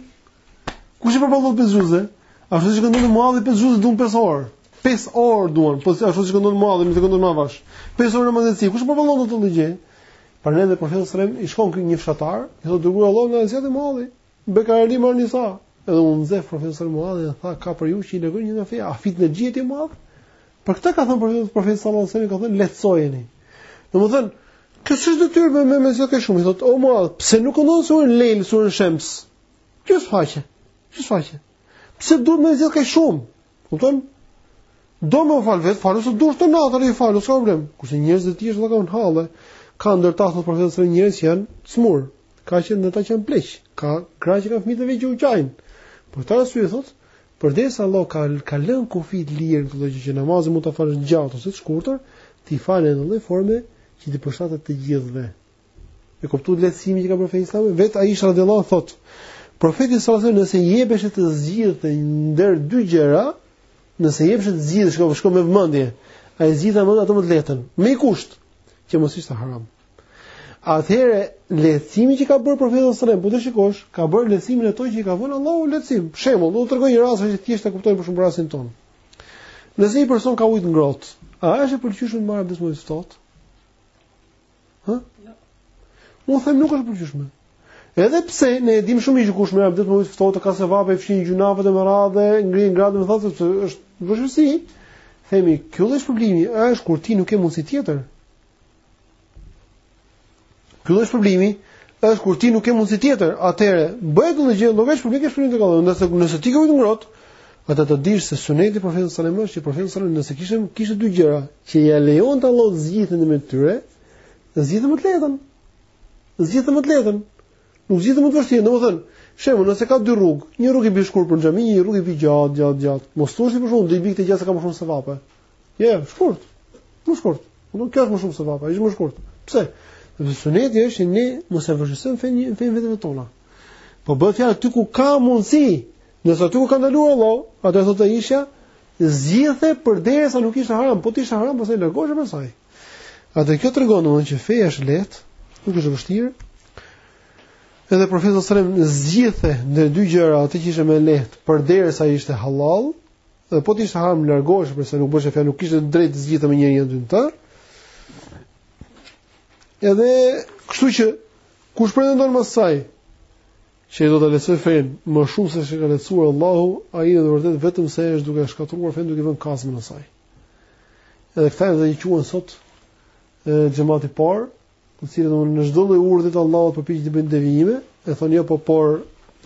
Kush e përballon pesë xhuze? Ashtu siç këndon Muadhi pesë xhuze duan pesë orë. Pesë orë duan, po ashtu siç këndon Muadhi, domethënë këndon me avash. Pesë orë namazin e jacisë. Kush e përballon këtë gjë? Prandaj dhe profetit sallallahu alajhi wasallam i shkon ky një fshatar, i thotë i dërguari i Allahut na e zgjat Muadhi. Bekareli më i tha, edhe u nxeh profeti me Muadhin dhe tha ka prej jush që i largojnë njerëzit nga feja, a fitnexhi je ti Muadh? Për këtë ka thënë profeti sallallahu alajhi wasallam ka thënë lehtësojeni. Domethënë, kjo është detyrë me me, me zgjat kaq shumë, i thotë o Muadh, pse nuk e këndon surën Leil, surën Shems? Kjo është faqe. Gjysmë faqe. Pse duhet me zgjat kaq shumë? Kupton? Do me u fal vet, falu sa do, tërë natën falu, s'ka problem. Kurse njerëzit e tjerë vëllai kanë halle, ka ndër ta thotë profeti njerëz që janë sëmurë, ka që ndër ta që janë pleq, ka gra që kanë fëmijë të vegjël që u qajnë. Për këtë arsye thotë, përderisa Allahu ka ka lënë kufit lirë këtë gjë që namazi mund ta falësh gjatë ose të shkurtër, ti fale në një lloj forme që t'i përshtatet të gjithëve. E kuptuat lehtësimin që ka profeti sallallahu alajhi wasallam? Vetë Aisha radhiallahu anha thotë, profeti sallallahu alajhi wasallam nëse i jepeshe të zgjidhte ndër dy gjëra, nëse i jepeshe të zgjidhte, shiko, shiko me vëmendje, ai zgjidhte atë më të lehtën, me një kusht, që mos ishte haram. Atëherë, lehtësimi që ka bërë profeti sallallahu alajhi wasallam, po të shikosh, ka bërë lehtësimin e atyre që i ka vënë Allahu lehtësim. Shembull, do të tregoj një rast që thjesht ta kuptojmë për shembull rastin tonë. Nëse një person ka ujë të ngrohtë, a është e pëlqyeshme të marrë abdes me ujë të ftohtë? Hë? Jo. Unë them nuk është e pëlqyeshme. Edhe pse ne e dimë shumë mirë që kush merr abdes me ujë të ftohtë ka sevape, fshin gjynahet e mëdha dhe ngrin gradën, e thotë sepse është vështirësi. Themi, kjo është problemi, është kur ti nuk ke mundësi tjetër. Ky është problemi, është kur ti nuk ke mundësi tjetër. Atëherë, bëj këtë gjë, nuk është problemi, është problemi të kalon, ndërsa nëse ti ke ujë të ngrohtë, Atëherë ta dish se suneti i profetit sallallahu alajhi wasallam është që profeti sallallahu alajhi wasallam nëse kishte kishte dy gjëra që ia lejonte Allahu të zgjidhte në mes tyre, do zgjidhte më të lehtën. Do zgjidhte më të lehtën. Nuk zgjidhte më të vështirën, domethënë, shembull, nëse ka dy rrugë, një rrugë i bie shkurt për xhami, një rrugë i bie gjatë, gjatë, gjatë. Mos thuaj si për shkak t'i bie kësaj të gjatës se ka më shumë sevape. Jo, jo, shkurt. Më shkurt. Do kesh më shumë sevape, ajo është më shkurt. Pse? Sepse suneti është ne mos e vështirësojmë fenë fenë veteve tona. Po bëhet fjalë aty ku ka mundësi Nëse aty ku ka ndaluar Allahu, atëherë thotë Aisha zgjidhte përderisa nuk ishte haram, po të ishte haram pastaj largohesh prej saj. Atëherë kjo tregon domethënë që feja është e lehtë, nuk është e vështirë. Edhe profeti sallallahu alajhi wasallam zgjidhte ndër dy gjëra atë që ishte më e lehtë përderisa ishte hallall, dhe po të ishte haram largohesh prej saj, nuk bëhesh fjalë, nuk kishte të drejtë të zgjidhte me njëri apo dy të. Edhe kështu që kush pretendon më pas që do ta lehtësojë fenë më shumë se ç'e ka lehtësuar Allahu, ai në të vërtetë vetëm se është duke shkatërruar fenë duke vënë kazmën asaj. Edhe këta edhe i quan sot xhemati i parë, të cilët domethënë në çdo lloj urdhri të Allahut përpiqen të bëjnë devijime, e thonë jo po por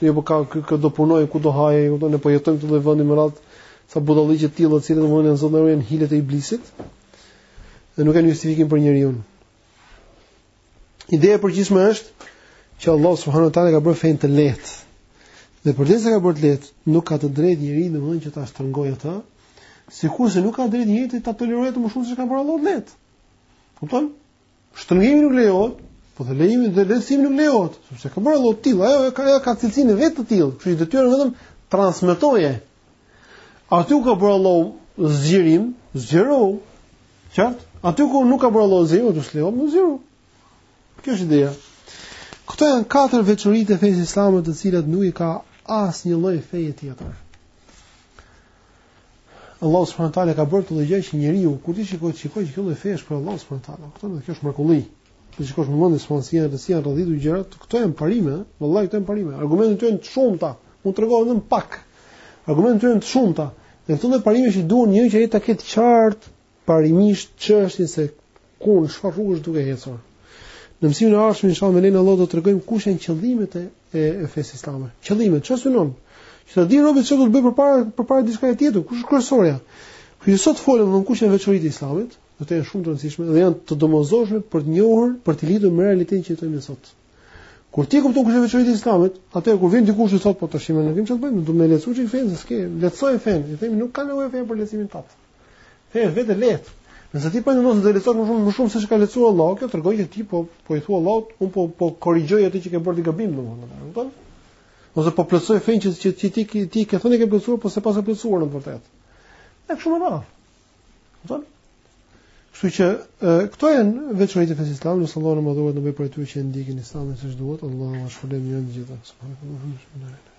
jo po ka ku do punojë ku do hajë, ku do ne po jetojmë këtu në vendin me radhë ca budalliqe të tilla të cilat domethënë janë zonë rën hilet e iblisit. Dhe nuk kanë justifikim për njeriun. Ideja e përgjithshme është që Allah subhanahu wa taala ka bërë fenë të lehtë. Dhe përderisa ka bërë të lehtë, nuk ka të drejtë njeriu domethënë që ta shtrëngojë atë, sikurse nuk ka drejtë njeriu që ta tolerojë më shumë se çka ka bërë Allahu vetë. Kupton? Shtrëngimi nuk lejohet, po dhe lejimi dhe lehtësimi nuk lejohet, sepse ka bërë Allah të tillë, ajo ka ka cilësinë vetë të tillë, kështu që detyrën vetëm transmetoje, Aty ku ka bërë Allahu zgjerim, zgjero. Qartë? Aty ku nuk ka bërë Allahu zgjerim, aty s'lejohet me zgjeru. Kjo është ideja. Këto janë katër veçori të fesë islame të cilat nuk i ka asnjë lloj feje tjetër. Allahu subhanahu wa taala ka bërë këtë gjë që njeriu kur t'i shikojë të shikojë që kjo lloj feje është prej Allahut subhanahu wa taala. Të thotë kjo është mrekulli. T'i shikosh me mendje se si janë si janë renditur gjërat, këto janë parime, vallahi këto janë parime. Argumentet janë të shumta, mund të tregohen vetëm pak. Argumentet janë të shumta. Dhe këto janë parime që duan njeriu që ai ta ketë qartë parimisht çështjen se ku në çfarë rrugë është duke ecur. Në mësimin e ardhshëm inshallah me lejen e Allahut do të tregojmë kush janë qëllimet e e, e fesë islame. Qëllimet, çfarë synon? Që ta dijë robi çfarë do të bëjë përpara përpara diçka tjetër, kush është kryesorja? Kurse sot folëm vetëm kush janë veçoritë e islamit, këto janë shumë të rëndësishme dhe janë të domosdoshme për të njohur, për të lidhur me realitetin që jetojmë sot. Kur ti kupton kush është veçoritë e Islamit, atëherë kur vjen dikush të thotë po tash më ndonjë çfarë bëjmë, do me lehtësu çik fenë, s'ke, lehtësoj fenë, i themi nuk ka nevojë feja për lehtësimin tat. Feja është vetë e lehtë. Nëse ti po të mos do lehtësosh më shumë më shumë se ç'ka lehtësu Allahu, kjo tregon që ti po po i thua Allahut, un po po korrigjoj atë që ke bërë ti gabim domethënë, kupton? Ose po plotësoj fenë që ti ti ti ke thënë ke plotësuar, po s'e paske plotësuar në vërtetë. Është shumë e rëndë. Kupton? Kështu që këto janë veçoritë e fesë islame, lus Allahun e madhëruar të na bëjë prej atyre që ndjekin Islamin siç duhet, Allahu ju shpërbleftë të gjithëve. Subhanallahu.